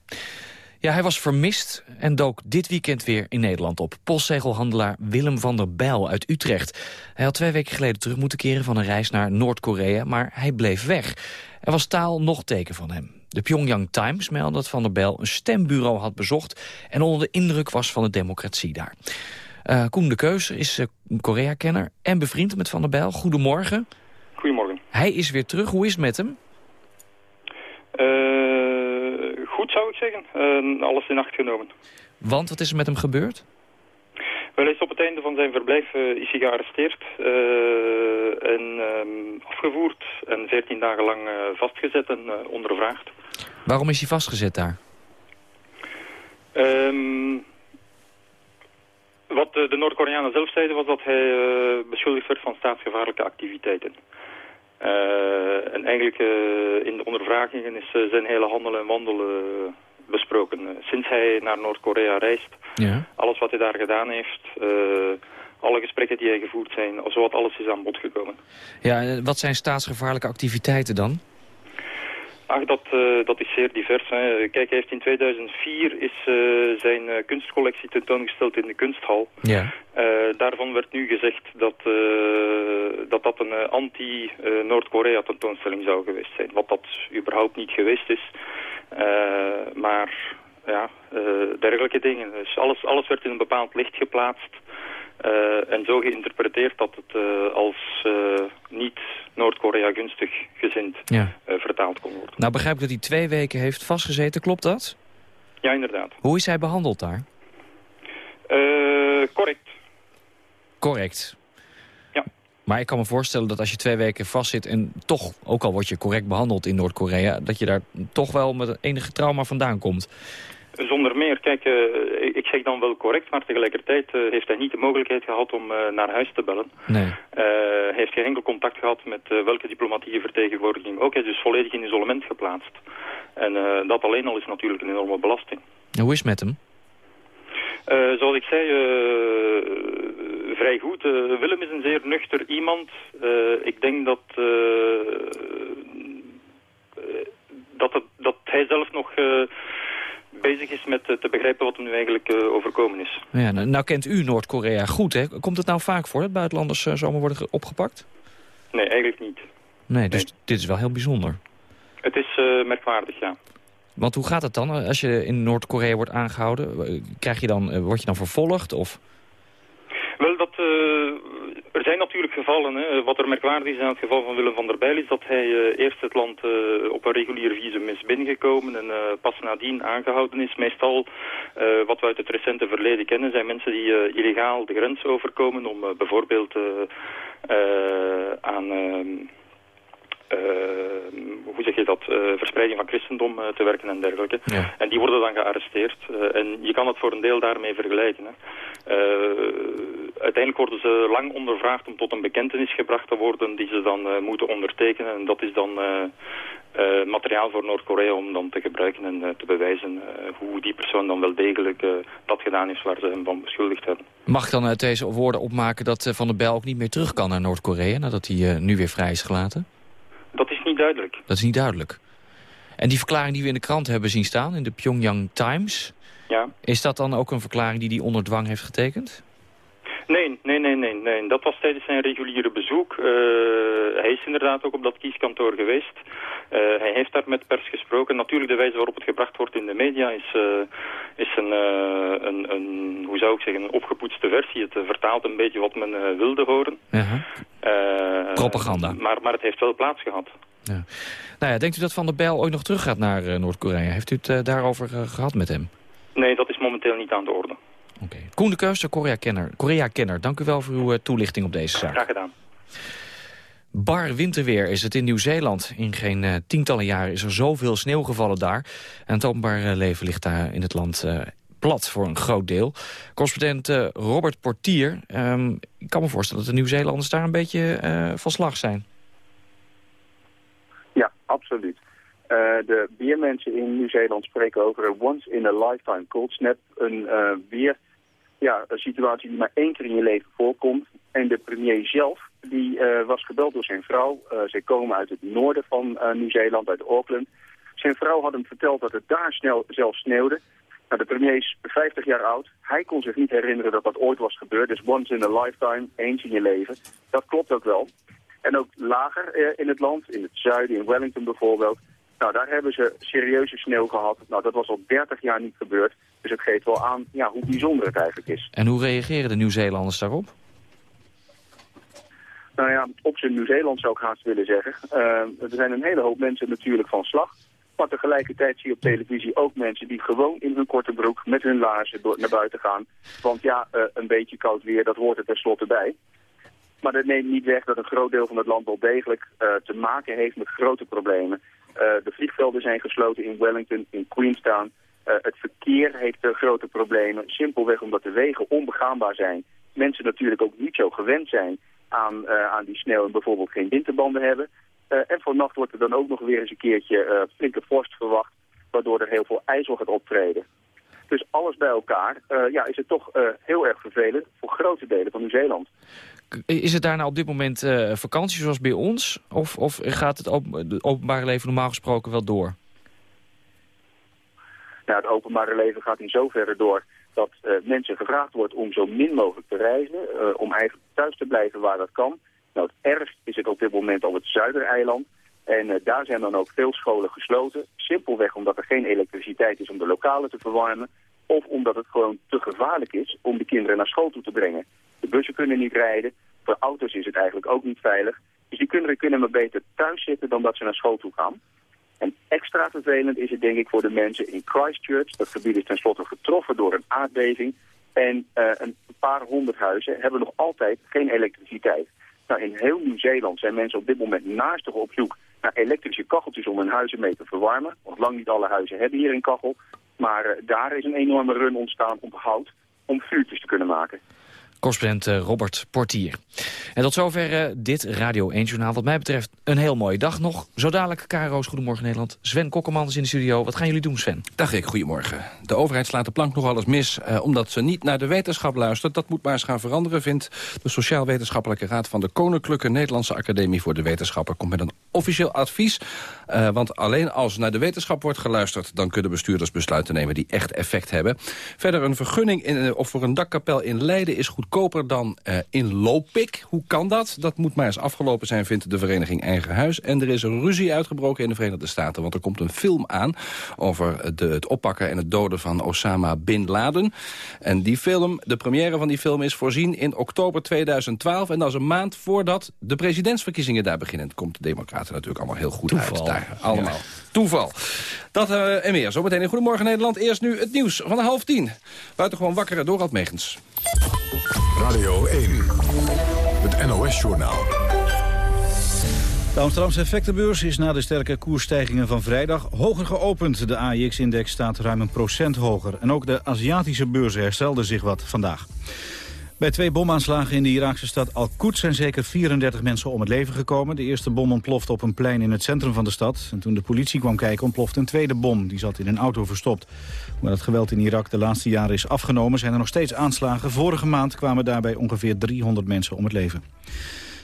Ja, hij was vermist en dook dit weekend weer in Nederland op. Postzegelhandelaar Willem van der Bijl uit Utrecht. Hij had twee weken geleden terug moeten keren van een reis naar Noord-Korea... maar hij bleef weg. Er was taal nog teken van hem. De Pyongyang Times meldde dat Van der Bijl een stembureau had bezocht... en onder de indruk was van de democratie daar. Uh, Koen de Keus is uh, Korea-kenner en bevriend met Van der Bijl. Goedemorgen. Goedemorgen. Hij is weer terug. Hoe is het met hem? Uh, goed zou ik zeggen. Alles in acht genomen. Want wat is er met hem gebeurd? Wel, is op het einde van zijn verblijf uh, is hij gearresteerd en um, afgevoerd en 14 dagen lang vastgezet en ondervraagd. Waarom is hij vastgezet daar? Um, wat de, de Noord-Koreanen zelf zeiden was dat hij beschuldigd werd van staatsgevaarlijke activiteiten. Uh, en eigenlijk uh, in de ondervragingen is uh, zijn hele handelen en wandelen besproken. sinds hij naar Noord-Korea reist, ja. alles wat hij daar gedaan heeft, alle gesprekken die hij gevoerd zijn, zowat alles is aan bod gekomen. Ja, wat zijn staatsgevaarlijke activiteiten dan? Ach, dat, uh, dat is zeer divers. Hè. Kijk, hij heeft in 2004 is uh, zijn uh, kunstcollectie tentoongesteld in de kunsthal. Ja. daarvan werd nu gezegd dat dat, dat een anti-Noord-Korea tentoonstelling zou geweest zijn. Wat dat überhaupt niet geweest is. maar ja, dergelijke dingen. Dus alles, alles werd in een bepaald licht geplaatst. Uh, en zo geïnterpreteerd dat het uh, als uh, niet Noord-Korea gunstig gezind ja. vertaald kon worden. Nou begrijp ik dat hij twee weken heeft vastgezeten, klopt dat? Ja, inderdaad. Hoe is hij behandeld daar? correct. Correct? Ja. Maar ik kan me voorstellen dat als je twee weken vastzit en toch, ook al word je correct behandeld in Noord-Korea, dat je daar toch wel met enige trauma vandaan komt. Zonder meer. Kijk, ik zeg dan wel correct, maar tegelijkertijd uh, heeft hij niet de mogelijkheid gehad om uh, naar huis te bellen. Nee. Hij heeft geen enkel contact gehad met welke diplomatieke vertegenwoordiging ook. Hij is dus volledig in isolement geplaatst. En dat alleen al is natuurlijk een enorme belasting. En hoe is het met hem? Zoals ik zei, vrij goed. Willem is een zeer nuchter iemand. ik denk dat, dat, het, dat hij zelf nog bezig is met te begrijpen wat er nu eigenlijk overkomen is. Ja, nou, nou kent u Noord-Korea goed, hè? Komt het nou vaak voor dat buitenlanders zomaar worden opgepakt? Nee, eigenlijk niet. Nee, dus dit is wel heel bijzonder. Het is merkwaardig, ja. Want hoe gaat het dan als je in Noord-Korea wordt aangehouden? Krijg je dan, word je dan vervolgd? Of? Wel, dat, uh, er zijn natuurlijk gevallen. Hè. Wat er merkwaardig is aan het geval van Willem van der Bijl... is dat hij uh, eerst het land uh, op een regulier visum is binnengekomen... en pas nadien aangehouden is. Meestal, wat we uit het recente verleden kennen... zijn mensen die illegaal de grens overkomen... om bijvoorbeeld aan uh, hoe zeg je dat, uh, verspreiding van christendom uh, te werken en dergelijke. Ja. En die worden dan gearresteerd. en je kan het voor een deel daarmee vergelijken. Hè. uiteindelijk worden ze lang ondervraagd om tot een bekentenis gebracht te worden die ze dan moeten ondertekenen. En dat is dan materiaal voor Noord-Korea om dan te gebruiken en te bewijzen hoe die persoon dan wel degelijk dat gedaan is waar ze hem van beschuldigd hebben. Mag ik dan uit deze woorden opmaken dat Van der Bijl ook niet meer terug kan naar Noord-Korea nadat hij nu weer vrij is gelaten? Dat is niet duidelijk. Dat is niet duidelijk. En die verklaring die we in de krant hebben zien staan, in de Pyongyang Times... Ja. is dat dan ook een verklaring die hij onder dwang heeft getekend? Nee, nee, nee, nee, nee. Dat was tijdens zijn reguliere bezoek. Uh, hij is inderdaad ook op dat kieskantoor geweest. Uh, hij heeft daar met pers gesproken. Natuurlijk de wijze waarop het gebracht wordt in de media is, uh, is een, een, een, hoe zou ik zeggen, een opgepoetste versie. Het vertaalt een beetje wat men wilde horen. -huh. Propaganda. Maar, maar het heeft wel plaats gehad. Ja. Nou ja, denkt u dat Van der Bijl ooit nog terug gaat naar Noord-Korea? Heeft u het daarover gehad met hem? Nee, dat is momenteel niet aan de orde. Oké. Okay. Koen de Keus, Korea-kenner. Korea -kenner. Dank u wel voor uw uh, toelichting op deze zaak. Graag gedaan. Bar winterweer is het in Nieuw-Zeeland. In geen uh, tientallen jaren is er zoveel sneeuw gevallen daar. En het openbaar uh, leven ligt daar in het land plat voor een groot deel. Correspondent Robert Portier. Um, ik kan me voorstellen dat de Nieuw-Zeelanders daar een beetje van slag zijn. Ja, absoluut. De weermensen in Nieuw-Zeeland spreken over een once-in-a-lifetime cold snap. Een weer, ja, een situatie die maar één keer in je leven voorkomt. En de premier zelf, die uh, was gebeld door zijn vrouw. zij komen uit het noorden van Nieuw-Zeeland, uit Auckland. Zijn vrouw had hem verteld dat het daar snel zelf sneeuwde. Nou, de premier is 50 jaar oud. Hij kon zich niet herinneren dat dat ooit was gebeurd. Dus once in a lifetime, eens in je leven. Dat klopt ook wel. En ook lager in het land, in het zuiden, in Wellington bijvoorbeeld... Nou, daar hebben ze serieuze sneeuw gehad. Nou, dat was al 30 jaar niet gebeurd. Dus het geeft wel aan ja, hoe bijzonder het eigenlijk is. En hoe reageren de Nieuw-Zeelanders daarop? Nou ja, op zijn Nieuw-Zeeland zou ik haast willen zeggen. Uh, er zijn een hele hoop mensen natuurlijk van slag. Maar tegelijkertijd zie je op televisie ook mensen die gewoon in hun korte broek met hun laarzen naar buiten gaan. Want ja, uh, een beetje koud weer, dat hoort er tenslotte bij. Maar dat neemt niet weg dat een groot deel van het land wel degelijk uh, te maken heeft met grote problemen. Uh, de vliegvelden zijn gesloten in Wellington, in Queenstown. Uh, het verkeer heeft grote problemen, simpelweg omdat de wegen onbegaanbaar zijn. Mensen natuurlijk ook niet zo gewend zijn aan, aan die sneeuw en bijvoorbeeld geen winterbanden hebben. en vannacht wordt er dan ook nog weer eens een keertje flinke vorst verwacht, waardoor er heel veel ijzel gaat optreden. Dus alles bij elkaar ja, is het toch heel erg vervelend voor grote delen van Nieuw-Zeeland. Is het daar nou op dit moment uh, vakantie zoals bij ons? Of, of gaat het openbare leven normaal gesproken wel door? Nou, het openbare leven gaat in zoverre door dat uh, mensen gevraagd wordt om zo min mogelijk te reizen. Uh, om eigenlijk thuis te blijven waar dat kan. Nou, het ergst is het op dit moment al het Zuidereiland. En daar zijn dan ook veel scholen gesloten. Simpelweg omdat er geen elektriciteit is om de lokalen te verwarmen. Of omdat het gewoon te gevaarlijk is om de kinderen naar school toe te brengen. De bussen kunnen niet rijden. Voor auto's is het eigenlijk ook niet veilig. Dus die kinderen kunnen maar beter thuis zitten dan dat ze naar school toe gaan. En extra vervelend is het denk ik voor de mensen in Christchurch. Dat gebied is tenslotte getroffen door een aardbeving. En uh, een paar honderd huizen hebben nog altijd geen elektriciteit. Nou, in heel Nieuw-Zeeland zijn mensen op dit moment naastig op zoek naar elektrische kacheltjes om hun huizen mee te verwarmen. Want lang niet alle huizen hebben hier een kachel. Maar uh, daar is een enorme run ontstaan op hout om vuurtjes te kunnen maken. Correspondent eh, Robert Portier. En tot zover eh, dit Radio 1-journaal. Wat mij betreft een heel mooie dag nog. Zo dadelijk, Goedemorgen Nederland. Sven Kokkelman is in de studio. Wat gaan jullie doen, Sven? Dag ik, goedemorgen. De overheid slaat de plank nog alles mis... Eh, omdat ze niet naar de wetenschap luistert. Dat moet maar eens gaan veranderen, vindt de Sociaal-Wetenschappelijke Raad... van de Koninklijke Nederlandse Academie voor de Wetenschappen. Komt met een officieel advies. Uh, want alleen als naar de wetenschap wordt geluisterd... dan kunnen bestuurders besluiten nemen die echt effect hebben. Verder een vergunning in, uh, of voor een dakkapel in Leiden is goedkoper dan uh, in Lopik. Hoe kan dat? Dat moet maar eens afgelopen zijn, vindt de vereniging Eigen Huis. En er is een ruzie uitgebroken in de Verenigde Staten... want er komt een film aan over de, het oppakken en het doden van Osama Bin Laden. En die film, de première van die film is voorzien in oktober 2012... en dat is een maand voordat de presidentsverkiezingen daar beginnen. Het komt de democraten natuurlijk allemaal heel goed Toeval. uit daar. Allemaal. Ja. Toeval. Dat uh, en meer. Zometeen in Goedemorgen Nederland. Eerst nu het nieuws van half tien. Buitengewoon wakker door Megens. Radio 1. Het NOS-journaal. De Amsterdamse effectenbeurs is na de sterke koersstijgingen van vrijdag hoger geopend. De AIX-index staat ruim een procent hoger. En ook de Aziatische beurzen herstelden zich wat vandaag. Bij twee bomaanslagen in de Iraakse stad Al-Quds zijn zeker 34 mensen om het leven gekomen. De eerste bom ontplofte op een plein in het centrum van de stad. En toen de politie kwam kijken ontplofte een tweede bom. Die zat in een auto verstopt. Maar het geweld in Irak de laatste jaren is afgenomen... zijn er nog steeds aanslagen. Vorige maand kwamen daarbij ongeveer 300 mensen om het leven.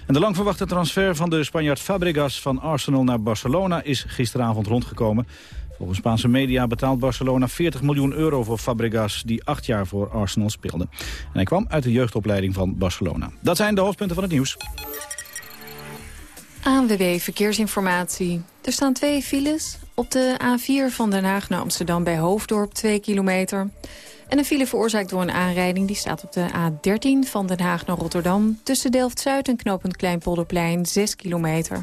En de lang verwachte transfer van de Spanjaard Fabregas van Arsenal naar Barcelona is gisteravond rondgekomen. Volgens Spaanse media betaalt Barcelona 40 miljoen euro voor Fabregas... die acht jaar voor Arsenal speelde. En hij kwam uit de jeugdopleiding van Barcelona. Dat zijn de hoofdpunten van het nieuws. ANWB Verkeersinformatie. Er staan twee files. Op de A4 van Den Haag naar Amsterdam bij Hoofddorp 2 kilometer. En een file veroorzaakt door een aanrijding. Die staat op de A13 van Den Haag naar Rotterdam. Tussen Delft-Zuid en knooppunt Kleinpolderplein 6 kilometer.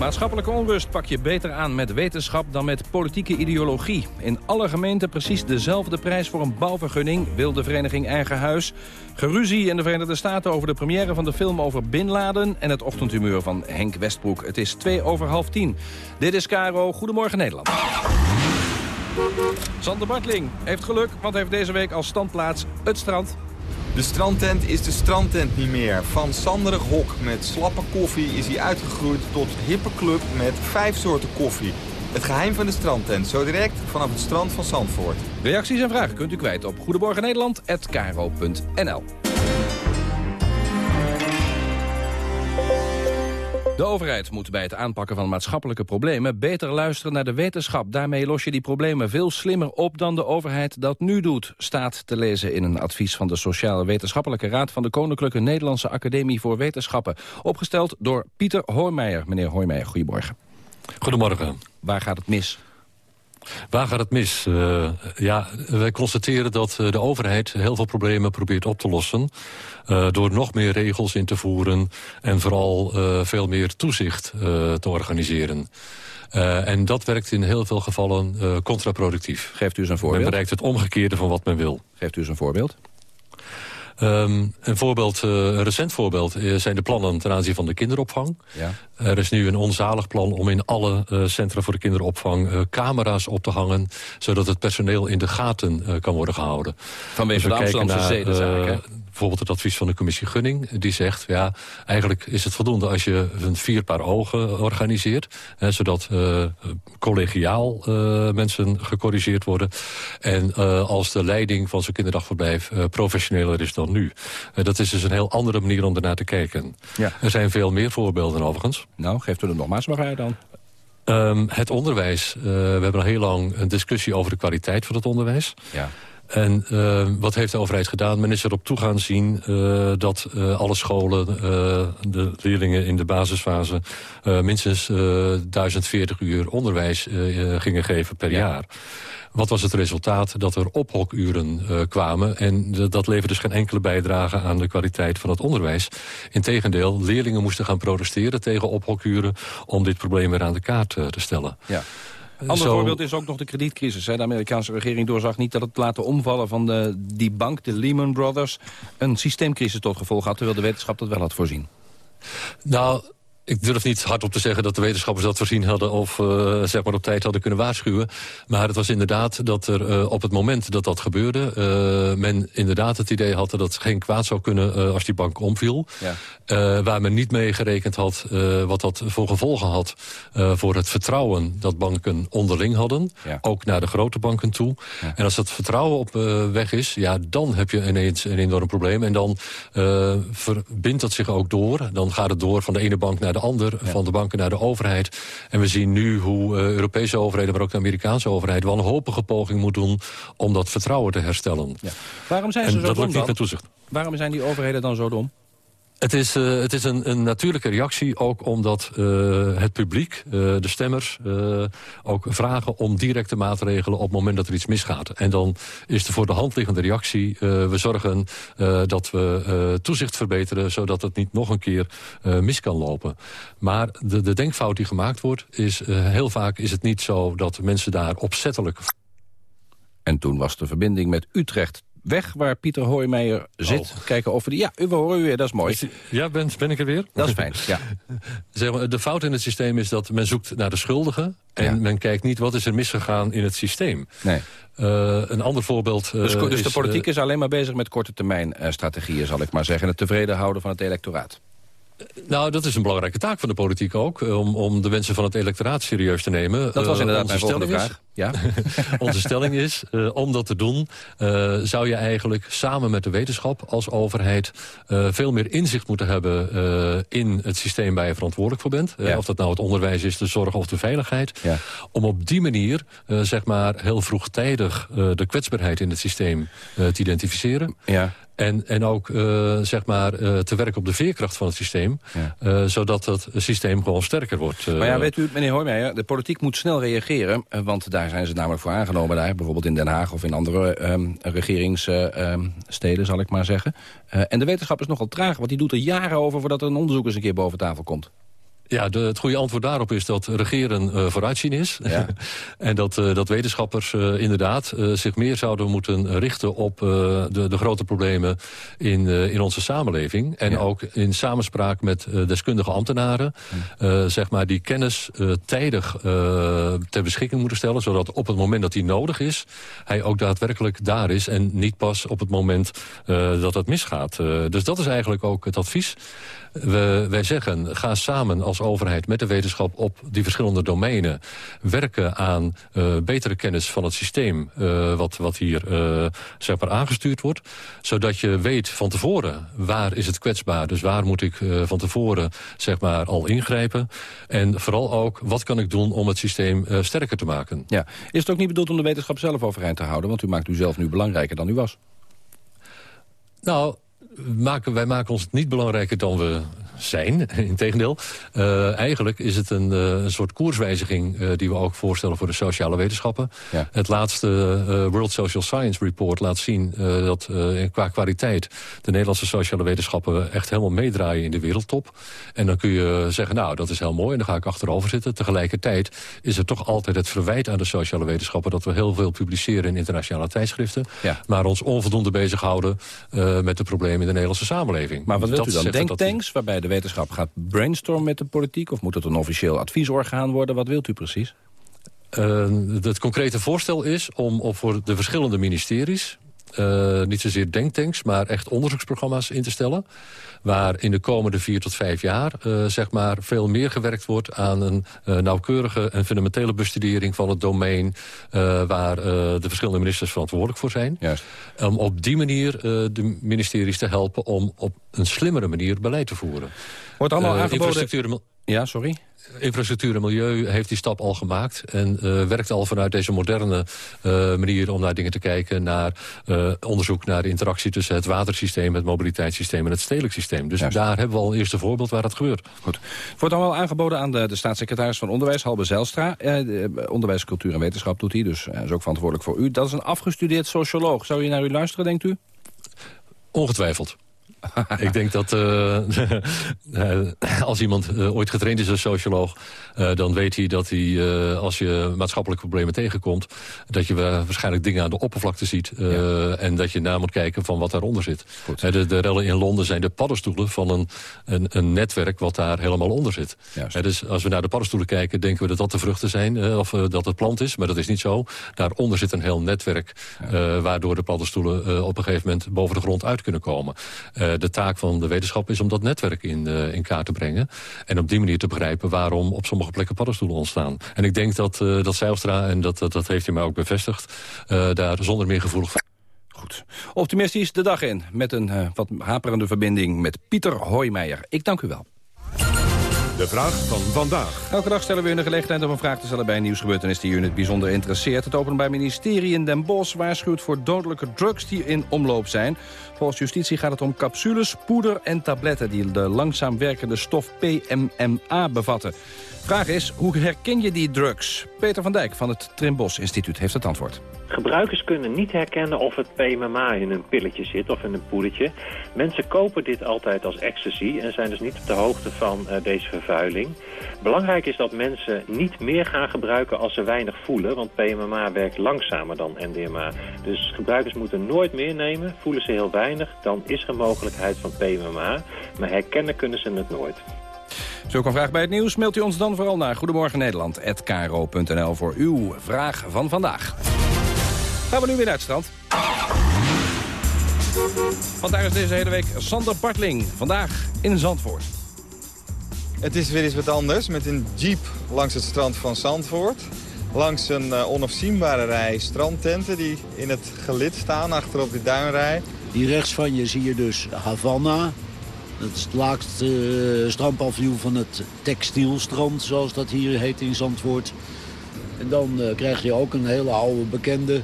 Maatschappelijke onrust pak je beter aan met wetenschap dan met politieke ideologie. In alle gemeenten precies dezelfde prijs voor een bouwvergunning... wil de vereniging Eigen Huis. Geruzie in de Verenigde Staten over de première van de film over Bin Laden... en het ochtendhumeur van Henk Westbroek. Het is twee over half tien. Dit is Caro. Goedemorgen Nederland. Sander Bartling heeft geluk, want heeft deze week als standplaats het strand. De strandtent is de strandtent niet meer. Van zanderig hok met slappe koffie is hij uitgegroeid tot hippe club met vijf soorten koffie. Het geheim van de strandtent, zo direct vanaf het strand van Zandvoort. Reacties en vragen kunt u kwijt op goedemorgennederland.nl. De overheid moet bij het aanpakken van maatschappelijke problemen beter luisteren naar de wetenschap. Daarmee los je die problemen veel slimmer op dan de overheid dat nu doet, staat te lezen in een advies van de Sociale Wetenschappelijke Raad van de Koninklijke Nederlandse Academie voor Wetenschappen. Opgesteld door Pieter Hoijmeijer. Meneer Hoijmeijer, goedemorgen. Goedemorgen. Waar gaat het mis? Waar gaat het mis? Uh, ja, wij constateren dat uh, de overheid heel veel problemen probeert op te lossen... Uh, door nog meer regels in te voeren en vooral veel meer toezicht te organiseren. en dat werkt in heel veel gevallen contraproductief. Geeft u eens een voorbeeld? Men bereikt het omgekeerde van wat men wil. Geeft u eens een voorbeeld? Um, een, voorbeeld, uh, een recent voorbeeld uh, zijn de plannen ten aanzien van de kinderopvang. Ja. Er is nu een onzalig plan om in alle uh, centra voor de kinderopvang camera's op te hangen... zodat het personeel in de gaten kan worden gehouden. Vanwege dus de Amsterdamse bijvoorbeeld het advies van de commissie Gunning. Die zegt, ja, eigenlijk is het voldoende als je een vier paar ogen organiseert. Hè, zodat collegiaal mensen gecorrigeerd worden. En als de leiding van zo'n kinderdagverblijf professioneler is dan nu. dat is dus een heel andere manier om ernaar te kijken. Ja. Er zijn veel meer voorbeelden overigens. Nou, geeft u er nog maar eens uit dan. Um, het onderwijs. we hebben al heel lang een discussie over de kwaliteit van het onderwijs. Ja. En uh, wat heeft de overheid gedaan? Men is erop toe gaan zien uh, dat uh, alle scholen, de leerlingen in de basisfase... minstens 1040 uur onderwijs gingen geven per ja. jaar. Wat was het resultaat? Dat er ophokuren uh, kwamen. En dat leverde dus geen enkele bijdrage aan de kwaliteit van het onderwijs. Integendeel, leerlingen moesten gaan protesteren tegen ophokuren... om dit probleem weer aan de kaart uh, te stellen. Ja. Ander zo- voorbeeld is ook nog de kredietcrisis. Hè. De Amerikaanse regering doorzag niet dat het laten omvallen van de, die bank, de Lehman Brothers... een systeemcrisis tot gevolg had, terwijl de wetenschap dat wel had voorzien. Nou, ik durf niet hardop te zeggen dat de wetenschappers dat voorzien hadden... of eh, zeg maar op tijd hadden kunnen waarschuwen. Maar het was inderdaad dat er eh, op het moment dat dat gebeurde... eh, men inderdaad het idee had dat het geen kwaad zou kunnen als die bank omviel. Ja. Waar men niet mee gerekend had wat dat voor gevolgen had... voor het vertrouwen dat banken onderling hadden. Ja. Ook naar de grote banken toe. En als dat vertrouwen op weg is, ja, dan heb je ineens een enorm probleem. En dan verbindt dat zich ook door. Dan gaat het door van de ene bank naar de ander, van de banken naar de overheid. En we zien nu hoe eh, Europese overheden, maar ook de Amerikaanse overheid... wanhopige poging moet doen om dat vertrouwen te herstellen. Waarom zijn En ze zo dat dom lukt niet met toezicht. Waarom zijn die overheden dan zo dom? Het is, eh, het is een, een natuurlijke reactie, ook omdat eh, het publiek, eh, de stemmers... ook vragen om directe maatregelen op het moment dat er iets misgaat. En dan is de voor de hand liggende reactie... we zorgen dat we toezicht verbeteren... zodat het niet nog een keer mis kan lopen. Maar de, de denkfout die gemaakt wordt, is heel vaak is het niet zo... dat mensen daar opzettelijk En toen was de verbinding met Utrecht weg, waar Pieter Hoijmeijer zit. Kijken of we die... Ja, we horen u weer, dat is mooi. Ja, ben, ben ik er weer? Dat is fijn, ja. Zeg maar, de fout in het systeem is dat men zoekt naar de schuldigen... en men kijkt niet wat is er misgegaan in het systeem. Nee. Eh, een ander voorbeeld eh, Dus, dus is, de politiek eh, is alleen maar bezig met korte termijn strategieën, zal ik maar zeggen. Het tevreden houden van het electoraat. Nou, dat is een belangrijke taak van de politiek ook... eh, om, om de wensen van het electoraat serieus te nemen. Dat was Eh, inderdaad onze mijn volgende vraag. Ja. Onze stelling is, eh, om dat te doen... zou je eigenlijk samen met de wetenschap als overheid... veel meer inzicht moeten hebben in het systeem waar je verantwoordelijk voor bent. Ja. Of dat nou het onderwijs is, de zorg of de veiligheid. Ja. Om op die manier, zeg maar, heel vroegtijdig... de kwetsbaarheid in het systeem te identificeren. Ja. En, en ook eh, zeg maar, eh, te werken op de veerkracht van het systeem. eh, zodat het systeem gewoon sterker wordt. Maar ja, weet u, meneer Hoijmeijer, de politiek moet snel reageren. Want daar zijn ze namelijk voor aangenomen. Daar, bijvoorbeeld in Den Haag of in andere ehm regeringssteden, zal ik maar zeggen. En de wetenschap is nogal traag, want die doet er jaren over... voordat er een onderzoek eens een keer boven tafel komt. Ja, de, het goede antwoord daarop is dat regeren eh vooruitzien is. Ja. en dat, eh, dat wetenschappers eh, inderdaad zich meer zouden moeten richten op de, de grote problemen in, in onze samenleving. En ook in samenspraak met deskundige ambtenaren. eh, zeg maar die kennis tijdig ter beschikking moeten stellen. Zodat op het moment dat die nodig is, hij ook daadwerkelijk daar is. En niet pas op het moment dat het misgaat. Dus dat is eigenlijk ook het advies. We, wij zeggen, ga samen als overheid met de wetenschap op die verschillende domeinen werken aan eh, betere kennis van het systeem eh, wat, wat hier eh, zeg maar aangestuurd wordt. Zodat je weet van tevoren waar is het kwetsbaar. Dus waar moet ik van tevoren zeg maar al ingrijpen. En vooral ook wat kan ik doen om het systeem sterker te maken. Ja. Is het ook niet bedoeld om de wetenschap zelf overeind te houden? Want u maakt u zelf nu belangrijker dan u was. Nou, maken, wij maken ons niet belangrijker dan we zijn. Integendeel. Uh, eigenlijk is het een, uh, een soort koerswijziging uh, die we ook voorstellen voor de sociale wetenschappen. Ja. Het laatste World Social Science Report laat zien dat qua kwaliteit de Nederlandse sociale wetenschappen echt helemaal meedraaien in de wereldtop. En dan kun je zeggen, nou dat is heel mooi en dan ga ik achterover zitten. Tegelijkertijd is er toch altijd het verwijt aan de sociale wetenschappen dat we heel veel publiceren in internationale tijdschriften. Ja. Maar ons onvoldoende bezighouden uh, met de problemen in de Nederlandse samenleving. Maar wat wilt u dan? dat- Denktanks waarbij de wetenschap gaat brainstormen met de politiek? Of moet het een officieel adviesorgaan worden? Wat wilt u precies? Uh, het concrete voorstel is om, om voor de verschillende ministeries... Uh, niet zozeer denktanks, maar echt onderzoeksprogramma's in te stellen. Waar in de komende vier tot vijf jaar uh, zeg maar veel meer gewerkt wordt aan een uh, nauwkeurige en fundamentele bestudering van het domein waar de verschillende ministers verantwoordelijk voor zijn. Juist. Om op die manier de ministeries te helpen om op een slimmere manier beleid te voeren. Wordt allemaal aangeboden... infrastructuur Ja, sorry? Infrastructuur en milieu heeft die stap al gemaakt. En eh, werkt al vanuit deze moderne eh, manier om naar dingen te kijken. Naar eh, onderzoek naar de interactie tussen het watersysteem, het mobiliteitssysteem en het stedelijk systeem. Dus Juist. daar hebben we al een eerste voorbeeld waar dat gebeurt. Goed. Het wordt dan wel aangeboden aan de, de staatssecretaris van Onderwijs, Halbe Zijlstra. De, onderwijs, cultuur en wetenschap doet hij, dus hij is ook verantwoordelijk voor u. Dat is een afgestudeerd socioloog. Zou je naar u luisteren, denkt u? Ongetwijfeld. ik denk dat... eh, uh, als iemand uh, ooit getraind is als socioloog... Dan weet hij dat hij, als je maatschappelijke problemen tegenkomt... dat je waarschijnlijk dingen aan de oppervlakte ziet. Ja. En dat je na moet kijken van wat daaronder zit. De, de, rellen in Londen zijn de paddenstoelen van een, een, een netwerk... wat daar helemaal onder zit. dus als we naar de paddenstoelen kijken... denken we dat dat de vruchten zijn, of dat het plant is. Maar dat is niet zo. Daaronder zit een heel netwerk... Ja. waardoor de paddenstoelen op een gegeven moment boven de grond uit kunnen komen. De taak van de wetenschap is om dat netwerk in uh, in kaart te brengen. En op die manier te begrijpen waarom op sommige plekken paddenstoelen ontstaan. En ik denk dat, uh, dat Zijlstra, en dat, dat, dat, heeft hij mij ook bevestigd... Uh, daar zonder meer gevoelig van... Goed. Optimistisch de dag in, met een wat haperende verbinding met Pieter Hoijmeijer. Ik dank u wel. De vraag van vandaag. Elke dag stellen we u de gelegenheid om een vraag te stellen bij een nieuwsgebeurtenis die u in het bijzonder interesseert. Het Openbaar Ministerie in Den Bosch waarschuwt voor dodelijke drugs die in omloop zijn. Volgens justitie gaat het om capsules, poeder en tabletten die de langzaam werkende stof PMMA bevatten. Vraag is, hoe herken je die drugs? Peter van Dijk van het Trimbos Instituut heeft het antwoord. Gebruikers kunnen niet herkennen of het PMMA in een pilletje zit of in een poedertje. Mensen kopen dit altijd als ecstasy en zijn dus niet op de hoogte van uh, deze vervuiling. Belangrijk is dat mensen niet meer gaan gebruiken als ze weinig voelen, want PMMA werkt langzamer dan NDMA. Dus gebruikers moeten nooit meer nemen, voelen ze heel weinig, dan is er mogelijkheid van PMMA, maar herkennen kunnen ze het nooit. Zo een vraag bij het nieuws, mailt u ons dan vooral naar Goedemorgen Nederland@kro.nl voor uw vraag van vandaag. Gaan we nu weer naar het strand. Want daar is deze hele week Sander Bartling. Vandaag in Zandvoort. Het is weer eens wat anders met een jeep langs het strand van Zandvoort. Langs een uh, onafzienbare rij strandtenten die in het gelid staan achter op de duinrij. Hier rechts van je zie je dus Havana. Dat is het laagste uh, strandpaviljoen van het textielstrand, zoals dat hier heet in Zandvoort. En dan uh, krijg je ook een hele oude bekende,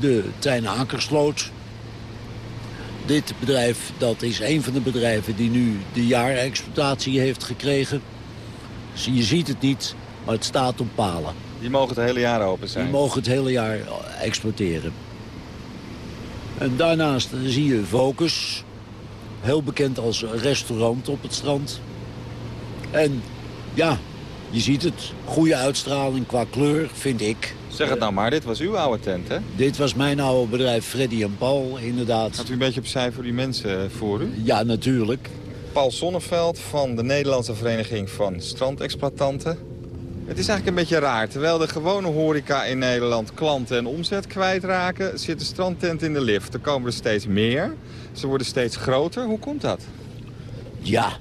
de Tijn Akersloot. Dit bedrijf dat is een van de bedrijven die nu de jaarexploitatie heeft gekregen. Dus je ziet het niet, maar het staat op palen. Die mogen het hele jaar open zijn? Die mogen het hele jaar exploiteren. En daarnaast zie je Focus, heel bekend als restaurant op het strand. En ja, je ziet het, goede uitstraling qua kleur, vind ik. Zeg het nou maar, dit was uw oude tent, hè? Dit was mijn oude bedrijf Freddy en Paul, inderdaad. Had u een beetje opzij voor die mensen voor u? Ja, natuurlijk. Paul Sonneveld van de Nederlandse Vereniging van Strandexploitanten. Het is eigenlijk een beetje raar. Terwijl de gewone horeca in Nederland klanten en omzet kwijtraken... zit de strandtent in de lift. Er komen er steeds meer. Ze worden steeds groter. Hoe komt dat? Ja,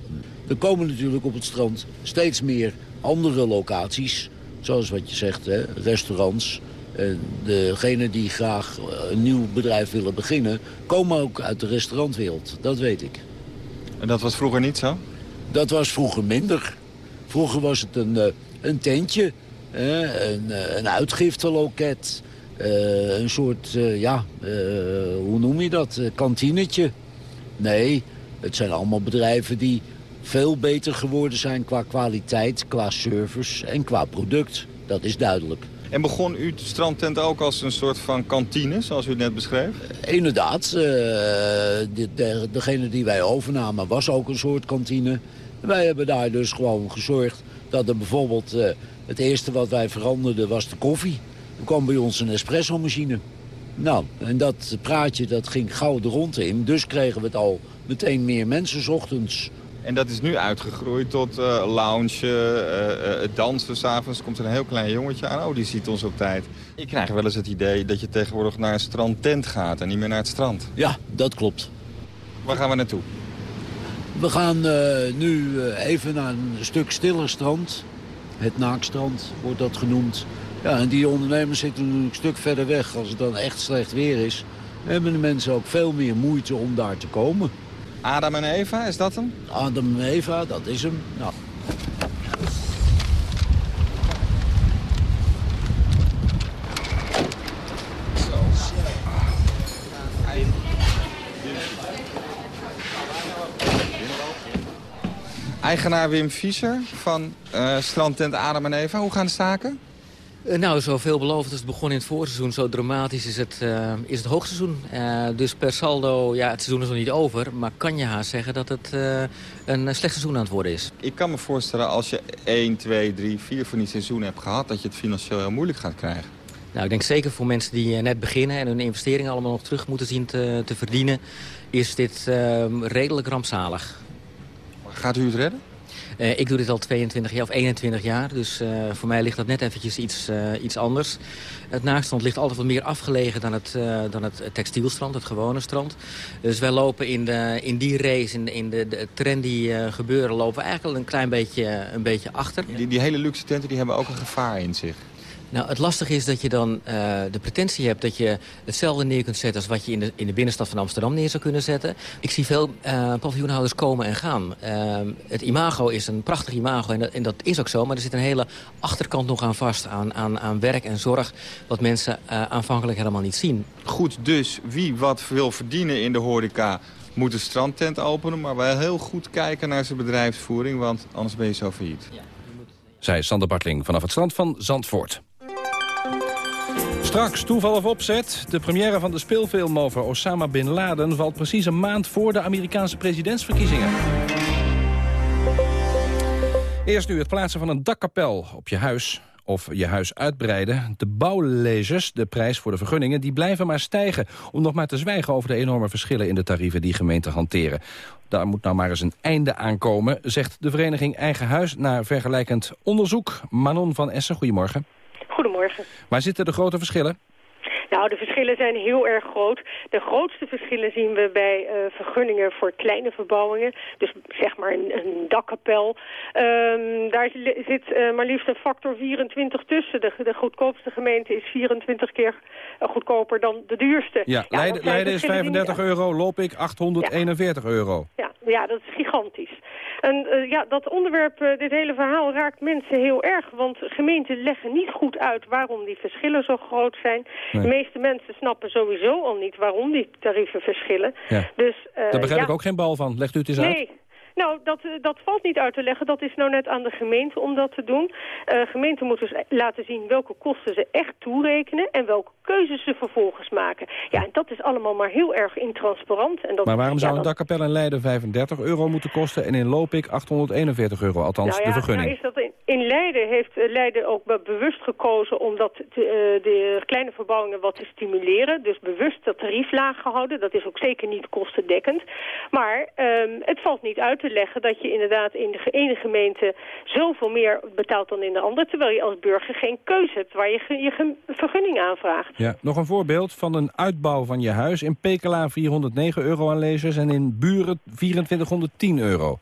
er komen natuurlijk op het strand steeds meer andere locaties zoals wat je zegt, hè, restaurants. Degenen die graag een nieuw bedrijf willen beginnen... komen ook uit de restaurantwereld, dat weet ik. En dat was vroeger niet zo? Dat was vroeger minder. Vroeger was het een, eh, een tentje, een, eh, een uitgifteloket... Uh, een soort, uh, ja, uh, hoe noem je dat, kantinetje. Nee, het zijn allemaal bedrijven die veel beter geworden zijn qua kwaliteit, qua service en qua product. Dat is duidelijk. En begon uw strandtent ook als een soort van kantine, zoals u het net beschreef? Inderdaad. De, de, degene die wij overnamen was ook een soort kantine. Wij hebben daar dus gewoon gezorgd dat er bijvoorbeeld... Uh, het eerste wat wij veranderden was de koffie. Er kwam bij ons een espresso-machine. Nou, en dat praatje dat ging gauw de rond in. Dus kregen we het al meteen meer mensen s ochtends. En dat is nu uitgegroeid tot uh, lounge, uh, uh, dansen. S'avonds komt er een heel klein jongetje aan. Oh, die ziet ons op tijd. Ik krijg wel eens het idee dat je tegenwoordig naar een strandtent gaat en niet meer naar het strand. Ja, dat klopt. Waar gaan we naartoe? We gaan nu even naar een stuk stiller strand. Het Naakstrand wordt dat genoemd. Ja, en die ondernemers zitten nu een stuk verder weg. Als het dan echt slecht weer is, hebben de mensen ook veel meer moeite om daar te komen. Adam en Eva, is dat hem? Adam en Eva, dat is hem. Nou. Eigenaar Wim Fischer van uh, strandtent Adam en Eva. Hoe gaan de zaken? Uh, nou, zo veelbelovend als het begon in het voorseizoen. Zo dramatisch is het, uh, is het hoogseizoen. Uh, dus per saldo, ja, het seizoen is nog niet over. Maar kan je haast zeggen dat het een slecht seizoen aan het worden is? Ik kan me voorstellen als je 1, 2, 3, 4 van die seizoenen hebt gehad... dat je het financieel heel moeilijk gaat krijgen. Nou, ik denk zeker voor mensen die net beginnen... en hun investeringen allemaal nog terug moeten zien te, te verdienen... is dit redelijk rampzalig. Gaat u het redden? Uh, ik doe dit al 22 jaar of 21 jaar, dus uh, voor mij ligt dat net eventjes iets, uh, iets anders. Het naakstrand ligt altijd wat meer afgelegen dan het, dan het textielstrand, het gewone strand. Dus wij lopen in, de, in die race, in, in de, de trendy gebeuren, lopen we eigenlijk een klein beetje, een beetje achter. Die, die hele luxe tenten die hebben ook een gevaar in zich. Nou, het lastige is dat je dan uh, de pretentie hebt dat je hetzelfde neer kunt zetten... als wat je in de, in de binnenstad van Amsterdam neer zou kunnen zetten. Ik zie veel uh, paviljoenhouders komen en gaan. Uh, het imago is een prachtig imago en dat, en dat, is ook zo. Maar er zit een hele achterkant nog aan vast, aan, aan, aan werk en zorg... wat mensen aanvankelijk helemaal niet zien. Goed, dus wie wat wil verdienen in de horeca moet een strandtent openen... maar wel heel goed kijken naar zijn bedrijfsvoering, want anders ben je zo failliet. Ja. Zij Sander Bartling vanaf het strand van Zandvoort. Straks, toeval of opzet. De première van de speelfilm over Osama Bin Laden... valt precies een maand voor de Amerikaanse presidentsverkiezingen. Eerst nu het plaatsen van een dakkapel op je huis of je huis uitbreiden. De bouwlezers, de prijs voor de vergunningen, die blijven maar stijgen. Om nog maar te zwijgen over de enorme verschillen in de tarieven die gemeenten hanteren. Daar moet nou maar eens een einde aan komen, zegt de vereniging Eigen Huis... na vergelijkend onderzoek. Manon van Essen, goedemorgen. Goedemorgen. Waar zitten de grote verschillen? Nou, de verschillen zijn heel erg groot. De grootste verschillen zien we bij uh, vergunningen voor kleine verbouwingen. Dus zeg maar een, een dakkapel. Um, daar zit uh, maar liefst een factor 24 tussen. De, de goedkoopste gemeente is 24 keer uh, goedkoper dan de duurste. Ja, ja Leiden, Leiden is 35 euro, Lopik 841 ja. euro. Ja, ja, dat is gigantisch. En uh, ja, dat onderwerp, uh, dit hele verhaal raakt mensen heel erg. Want gemeenten leggen niet goed uit waarom die verschillen zo groot zijn. Nee. De meeste mensen snappen sowieso al niet waarom die tarieven verschillen. Ja. Dus, uh, Daar begrijp ja. ik ook geen bal van. Legt u het eens nee. uit. Nou, dat, dat valt niet uit te leggen. Dat is nou net aan de gemeente om dat te doen. Uh, gemeenten moeten dus laten zien welke kosten ze echt toerekenen... en welke keuzes ze vervolgens maken. Ja, en dat is allemaal maar heel erg intransparant. En dat, maar waarom zou ja, een dakkapel in Leiden 35 euro moeten kosten... en in Lopik 841 euro, althans nou ja, de vergunning? Nou is dat in, in Leiden heeft Leiden ook bewust gekozen... om dat de, uh, de kleine verbouwingen wat te stimuleren. Dus bewust dat tarief laag gehouden. Dat is ook zeker niet kostendekkend. Maar um, het valt niet uit te leggen dat je inderdaad in de ene gemeente zoveel meer betaalt dan in de andere, terwijl je als burger geen keuze hebt waar je je vergunning aanvraagt. Ja, nog een voorbeeld van een uitbouw van je huis. In Pekela 409 euro aan lezers en in Buren 2410 euro.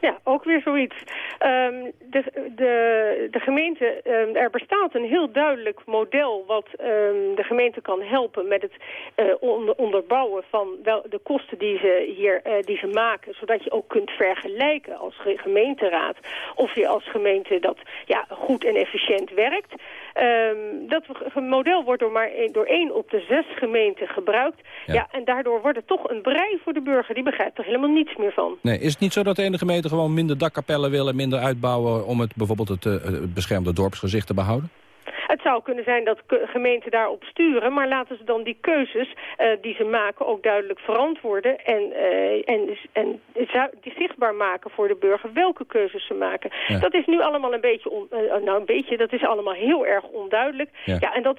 Ja, ook weer zoiets. Um, de, de, de gemeente, um, er bestaat een heel duidelijk model wat um, de gemeente kan helpen met het uh, onder, onderbouwen van wel de kosten die ze hier uh, die ze maken, zodat je ook kunt vergelijken als gemeenteraad of je als gemeente dat ja, goed en efficiënt werkt. Um, dat model wordt door maar door één op de zes gemeenten gebruikt. Ja. ja. en daardoor wordt het toch een brei voor de burger. Die begrijpt er helemaal niets meer van. Nee, is het niet zo dat de ene gemeente gewoon minder dakkapellen willen... minder uitbouwen om het bijvoorbeeld het, het beschermde dorpsgezicht te behouden? Het zou kunnen zijn dat gemeenten daarop sturen, maar laten ze dan die keuzes uh, die ze maken ook duidelijk verantwoorden en, uh, en, en die zichtbaar maken voor de burger welke keuzes ze maken. Ja. Dat is nu allemaal een beetje, on, uh, nou een beetje, dat is allemaal heel erg onduidelijk. Ja, ja en dat,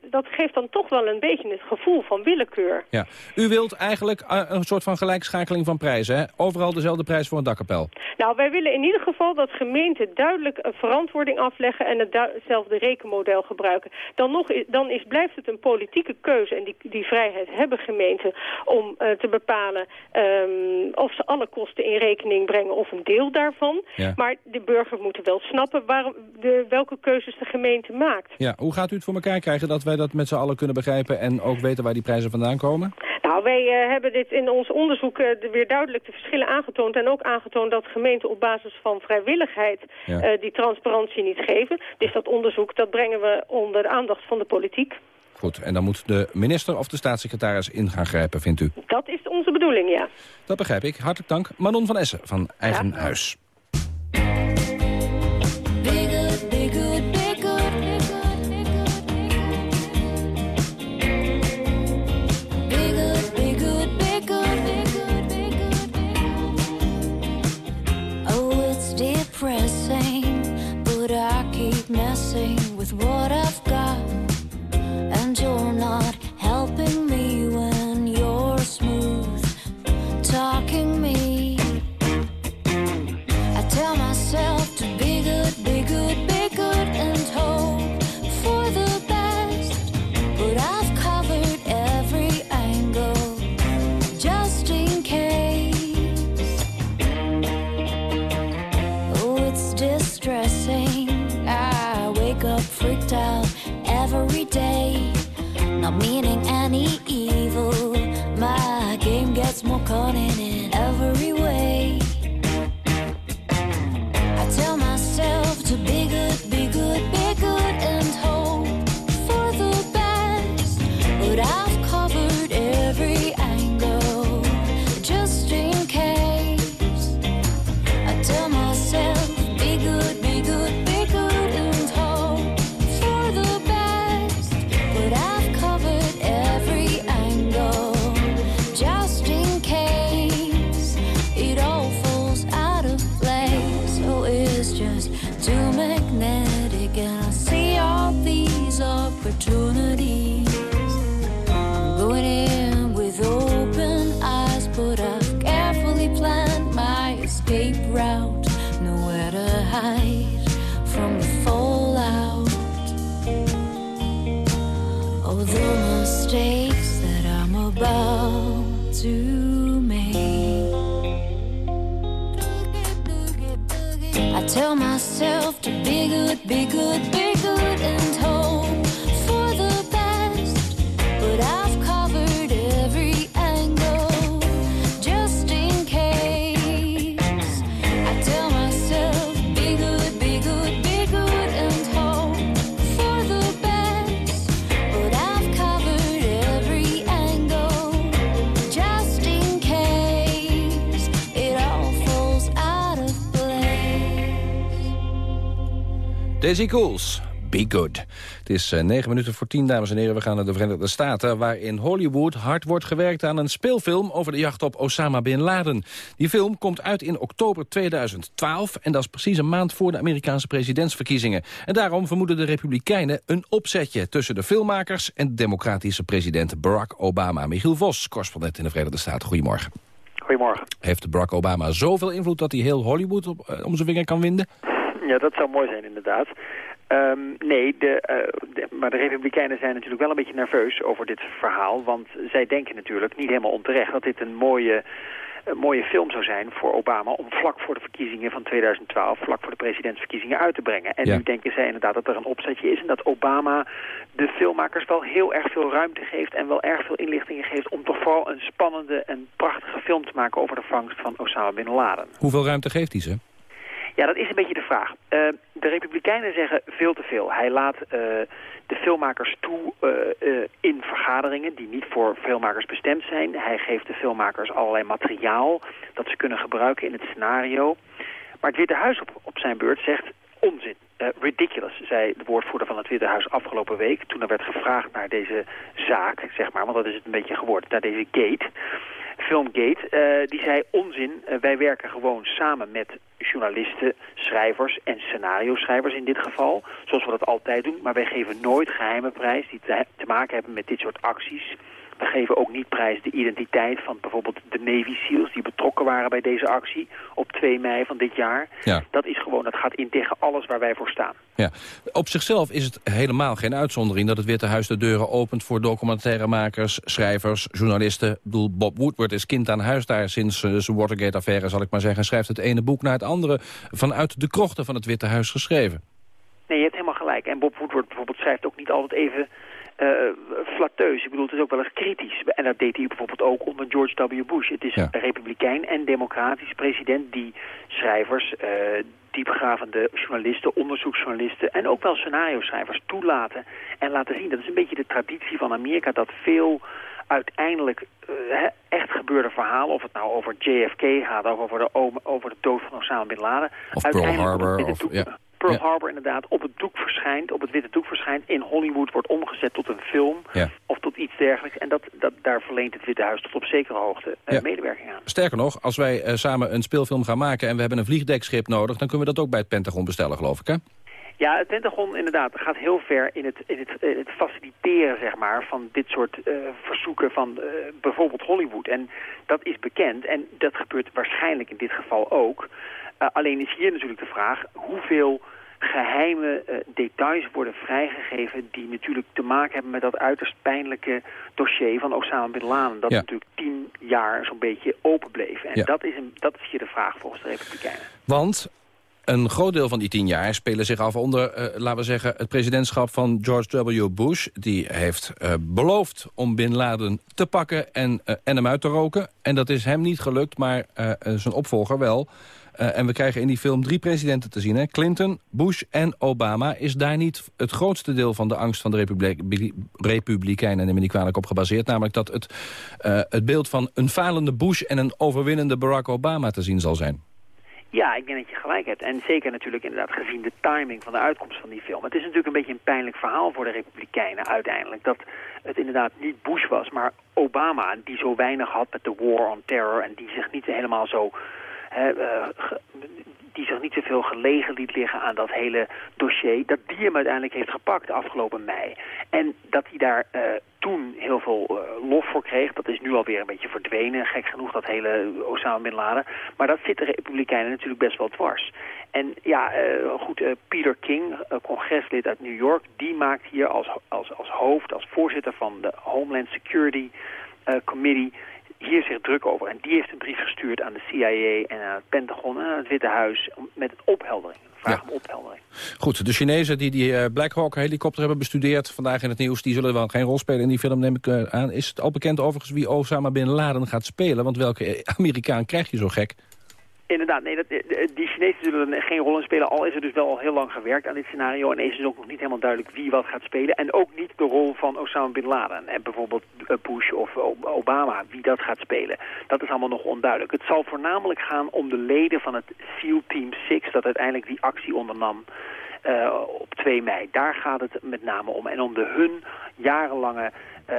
dat geeft dan toch wel een beetje het gevoel van willekeur. Ja. U wilt eigenlijk een soort van gelijkschakeling van prijzen, hè? Overal dezelfde prijs voor een dakkapel. Nou, wij willen in ieder geval dat gemeenten duidelijk een verantwoording afleggen en hetzelfde rekenmodel model gebruiken. Dan, nog, dan is, blijft het een politieke keuze. En die, die vrijheid hebben gemeenten om uh, te bepalen um, of ze alle kosten in rekening brengen of een deel daarvan. Ja. Maar de burger moet wel snappen waarom de, welke keuzes de gemeente maakt. Ja, hoe gaat u het voor elkaar krijgen dat wij dat met z'n allen kunnen begrijpen en ook weten waar die prijzen vandaan komen? Nou, wij uh, hebben dit in ons onderzoek uh, weer duidelijk de verschillen aangetoond en ook aangetoond dat gemeenten op basis van vrijwilligheid ja. die transparantie niet geven. Dus dat onderzoek dat brengt brengen we onder de aandacht van de politiek. Goed, en dan moet de minister of de staatssecretaris in gaan grijpen, vindt u? Dat is onze bedoeling, ja. Dat begrijp ik. Hartelijk dank. Manon van Essen van Eigen ja. Huis. Mistakes that I'm about to make. I tell myself to be good, be good, be Daisy Cools, Be Good. Het is eh, negen minuten voor tien, dames en heren. We gaan naar de Verenigde Staten... waar in Hollywood hard wordt gewerkt aan een speelfilm... over de jacht op Osama Bin Laden. Die film komt uit in oktober 2012... en dat is precies een maand voor de Amerikaanse presidentsverkiezingen. En daarom vermoeden de Republikeinen een opzetje... tussen de filmmakers en de democratische president Barack Obama. Michiel Vos, correspondent in de Verenigde Staten. Goedemorgen. Goedemorgen. Heeft Barack Obama zoveel invloed dat hij heel Hollywood op, eh, om zijn vinger kan winden? Ja, dat zou mooi zijn inderdaad. Ehm, nee, de, eh, de- maar de Republikeinen zijn natuurlijk wel een beetje nerveus over dit verhaal. Want zij denken natuurlijk, niet helemaal onterecht, dat dit een mooie, een mooie film zou zijn voor Obama... om vlak voor de verkiezingen van 2012, vlak voor de presidentsverkiezingen uit te brengen. En Ja. nu denken zij inderdaad dat er een opzetje is... en dat Obama de filmmakers wel heel erg veel ruimte geeft... en wel erg veel inlichtingen geeft om toch vooral een spannende en prachtige film te maken... over de vangst van Osama Bin Laden. Hoeveel ruimte geeft hij ze? Ja, dat is een beetje de vraag. Eh, de Republikeinen zeggen veel te veel. Hij laat eh, de filmmakers toe eh, in vergaderingen die niet voor filmmakers bestemd zijn. Hij geeft de filmmakers allerlei materiaal dat ze kunnen gebruiken in het scenario. Maar het Witte Huis op, op zijn beurt zegt onzin. Ridiculous, zei de woordvoerder van het Witte Huis afgelopen week... toen er werd gevraagd naar deze zaak, zeg maar, want dat is het een beetje geworden... naar deze gate, Filmgate, eh, die zei onzin. Eh, wij werken gewoon samen met journalisten, schrijvers en scenario-schrijvers in dit geval. Zoals we dat altijd doen. Maar wij geven nooit geheime prijs die te maken hebben met dit soort acties. We geven ook niet prijs de identiteit van bijvoorbeeld de Navy SEALs... die betrokken waren bij deze actie op 2 mei van dit jaar. Ja. Dat is gewoon, dat gaat in tegen alles waar wij voor staan. Ja. Op zichzelf is het helemaal geen uitzondering dat het Witte Huis de deuren opent voor documentairemakers, schrijvers, journalisten. Ik bedoel, Bob Woodward is kind aan huis daar sinds uh, zijn Watergate-affaire, zal ik maar zeggen. Schrijft het ene boek na het andere vanuit de krochten van het Witte Huis geschreven. Nee, je hebt helemaal gelijk. En Bob Woodward bijvoorbeeld schrijft ook niet altijd even uh, flatteus. Ik bedoel, het is ook wel eens kritisch. En dat deed hij bijvoorbeeld ook onder George W. Bush. Het is Ja. een republikein en democratisch president die schrijvers, uh, diepgravende journalisten, onderzoeksjournalisten en ook wel scenario-schrijvers toelaten en laten zien. Dat is een beetje de traditie van Amerika dat veel uiteindelijk uh, echt gebeurde verhalen, of het nou over JFK gaat of over de, over de dood van Osama Bin Laden. Of Pearl Harbor. Of, ja. Pearl Ja. Harbor inderdaad op het doek verschijnt, op het witte doek verschijnt, in Hollywood wordt omgezet tot een film Ja. of tot iets dergelijks. En dat, dat, daar verleent het Witte Huis tot op zekere hoogte Ja. medewerking aan. Sterker nog, als wij uh, samen een speelfilm gaan maken en we hebben een vliegdekschip nodig... dan kunnen we dat ook bij het Pentagon bestellen, geloof ik, hè? Ja, het Pentagon inderdaad gaat heel ver in het, in het, in het faciliteren zeg maar, van dit soort eh, verzoeken van eh, bijvoorbeeld Hollywood. En dat is bekend en dat gebeurt waarschijnlijk in dit geval ook. Eh, alleen is hier natuurlijk de vraag hoeveel geheime eh, details worden vrijgegeven... die natuurlijk te maken hebben met dat uiterst pijnlijke dossier van Osama Bin Laden. Dat Ja. natuurlijk tien jaar zo'n beetje open bleef. En Ja. dat, is een, dat is hier de vraag volgens de Republikeinen. Want een groot deel van die tien jaar spelen zich af onder, eh, laten we zeggen, het presidentschap van George W. Bush. Die heeft eh, beloofd om Bin Laden te pakken en, eh, en hem uit te roken. En dat is hem niet gelukt, maar zijn opvolger wel. En we krijgen in die film drie presidenten te zien. Hè? Clinton, Bush en Obama. Is daar niet het grootste deel van de angst van de Republikeinen... en me niet kwalijk op gebaseerd. Namelijk dat het, het beeld van een falende Bush... en een overwinnende Barack Obama te zien zal zijn. Ja, ik denk dat je gelijk hebt. En zeker natuurlijk inderdaad gezien de timing van de uitkomst van die film. Het is natuurlijk een beetje een pijnlijk verhaal voor de Republikeinen uiteindelijk. Dat het inderdaad niet Bush was, maar Obama die zo weinig had met de war on terror. En die zich niet helemaal zo... eh, die zich niet zoveel gelegen liet liggen aan dat hele dossier. Dat die hem uiteindelijk heeft gepakt afgelopen mei. En dat hij daar eh, toen heel veel eh, lof voor kreeg. Dat is nu alweer een beetje verdwenen. Gek genoeg dat hele Osama Bin Laden. Maar dat zit de Republikeinen natuurlijk best wel dwars. En ja, goed, Peter King, congreslid uit New York... die maakt hier als, als, als hoofd, als voorzitter van de Homeland Security Committee hier zich druk over. En die heeft een brief gestuurd aan de CIA en aan het Pentagon en aan het Witte Huis... met een opheldering. Een vraag om opheldering. Goed, de Chinezen die die eh, Black Hawk helikopter hebben bestudeerd... vandaag in het nieuws, die zullen wel geen rol spelen in die film, neem ik eh, aan. Is het al bekend overigens wie Osama Bin Laden gaat spelen? Want welke eh, Amerikaan krijg je zo gek? Inderdaad, nee, dat, eh, die Chinezen zullen geen rol in spelen. Al is er dus wel al heel lang gewerkt aan dit scenario. En is dus ook nog niet helemaal duidelijk wie wat gaat spelen. En ook niet de rol van Osama Bin Laden. En bijvoorbeeld eh, Bush of Obama, wie dat gaat spelen. Dat is allemaal nog onduidelijk. Het zal voornamelijk gaan om de leden van het SEAL Team 6... dat uiteindelijk die actie ondernam eh, op 2 mei. Daar gaat het met name om. En om de hun jarenlange eh,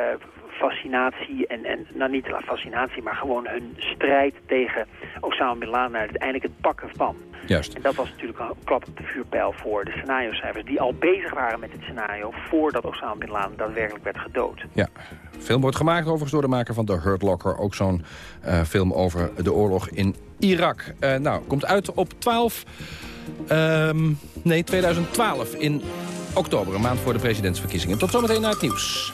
fascinatie en, en nou niet fascinatie, maar gewoon hun strijd tegen Osama Bin Laden en uiteindelijk het pakken van. Juist. En dat was natuurlijk een klap op de vuurpijl voor de scenario-schrijvers die al bezig waren met het scenario voordat Osama Bin Laden daadwerkelijk werd gedood. Ja, film wordt gemaakt overigens door de maker van The Hurt Locker. Ook zo'n eh, film over de oorlog in Irak. Nou, komt uit op 12... ehm, nee, 2012 in oktober, een maand voor de presidentsverkiezingen. Tot zometeen naar het nieuws.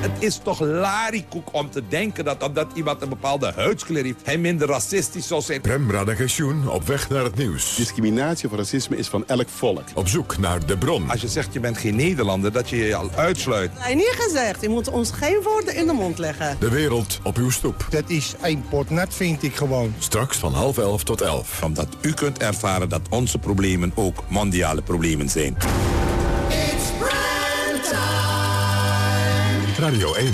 Het is toch larikoek om te denken dat omdat iemand een bepaalde huidskleur heeft... hij minder racistisch zal zijn. Prem Radagensjoen op weg naar het nieuws. Discriminatie of racisme is van elk volk. Op zoek naar de bron. Als je zegt je bent geen Nederlander, dat je je al uitsluit. Nee, niet gezegd. Je moet ons geen woorden in de mond leggen. De wereld op uw stoep. Dat is een potnet, vind ik gewoon. Straks van half elf tot elf. Omdat u kunt ervaren dat onze problemen ook mondiale problemen zijn. Radio 1.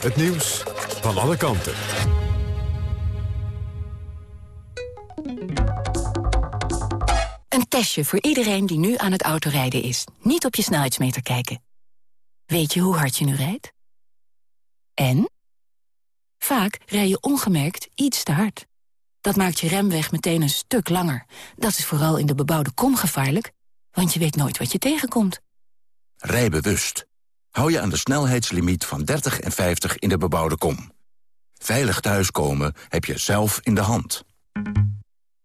Het nieuws van alle kanten. Een testje voor iedereen die nu aan het autorijden is. Niet op je snelheidsmeter kijken. Weet je hoe hard je nu rijdt? En? Vaak rij je ongemerkt iets te hard. Dat maakt je remweg meteen een stuk langer. Dat is vooral in de bebouwde kom gevaarlijk, want je weet nooit wat je tegenkomt. Rij bewust. Hou je aan de snelheidslimiet van 30 en 50 in de bebouwde kom. Veilig thuiskomen heb je zelf in de hand.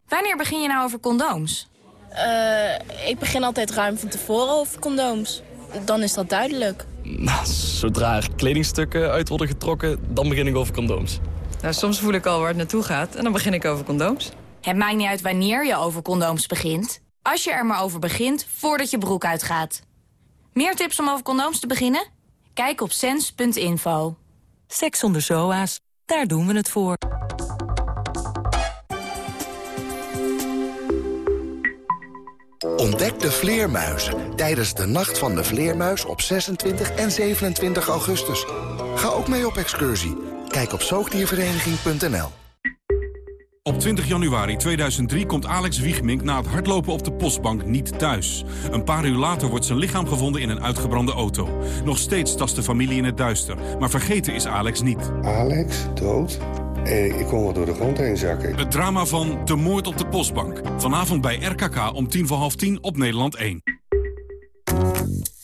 Wanneer begin je nou over condooms? Eh, ik begin altijd ruim van tevoren over condooms. Dan is dat duidelijk. Nou, zodra er kledingstukken uit worden getrokken, dan begin ik over condooms. Nou, soms voel ik al waar het naartoe gaat en dan begin ik over condooms. Het maakt niet uit wanneer je over condooms begint. Als je er maar over begint, voordat je broek uitgaat. Meer tips om over condooms te beginnen? Kijk op sens.info. Seks zonder zoa's, daar doen we het voor. Ontdek de vleermuizen tijdens de Nacht van de Vleermuis op 26 en 27 augustus. Ga ook mee op excursie. Kijk op zoogdiervereniging.nl Op 20 januari 2003 komt Alex Wiegmink na het hardlopen op de postbank niet thuis. Een paar uur later wordt zijn lichaam gevonden in een uitgebrande auto. Nog steeds tast de familie in het duister. Maar vergeten is Alex niet. Alex, dood? En ik kon wel door de grond heen zakken. Het drama van De Moord op de Postbank. Vanavond bij RKK om tien voor half tien op Nederland 1.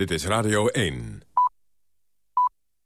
Dit is Radio 1.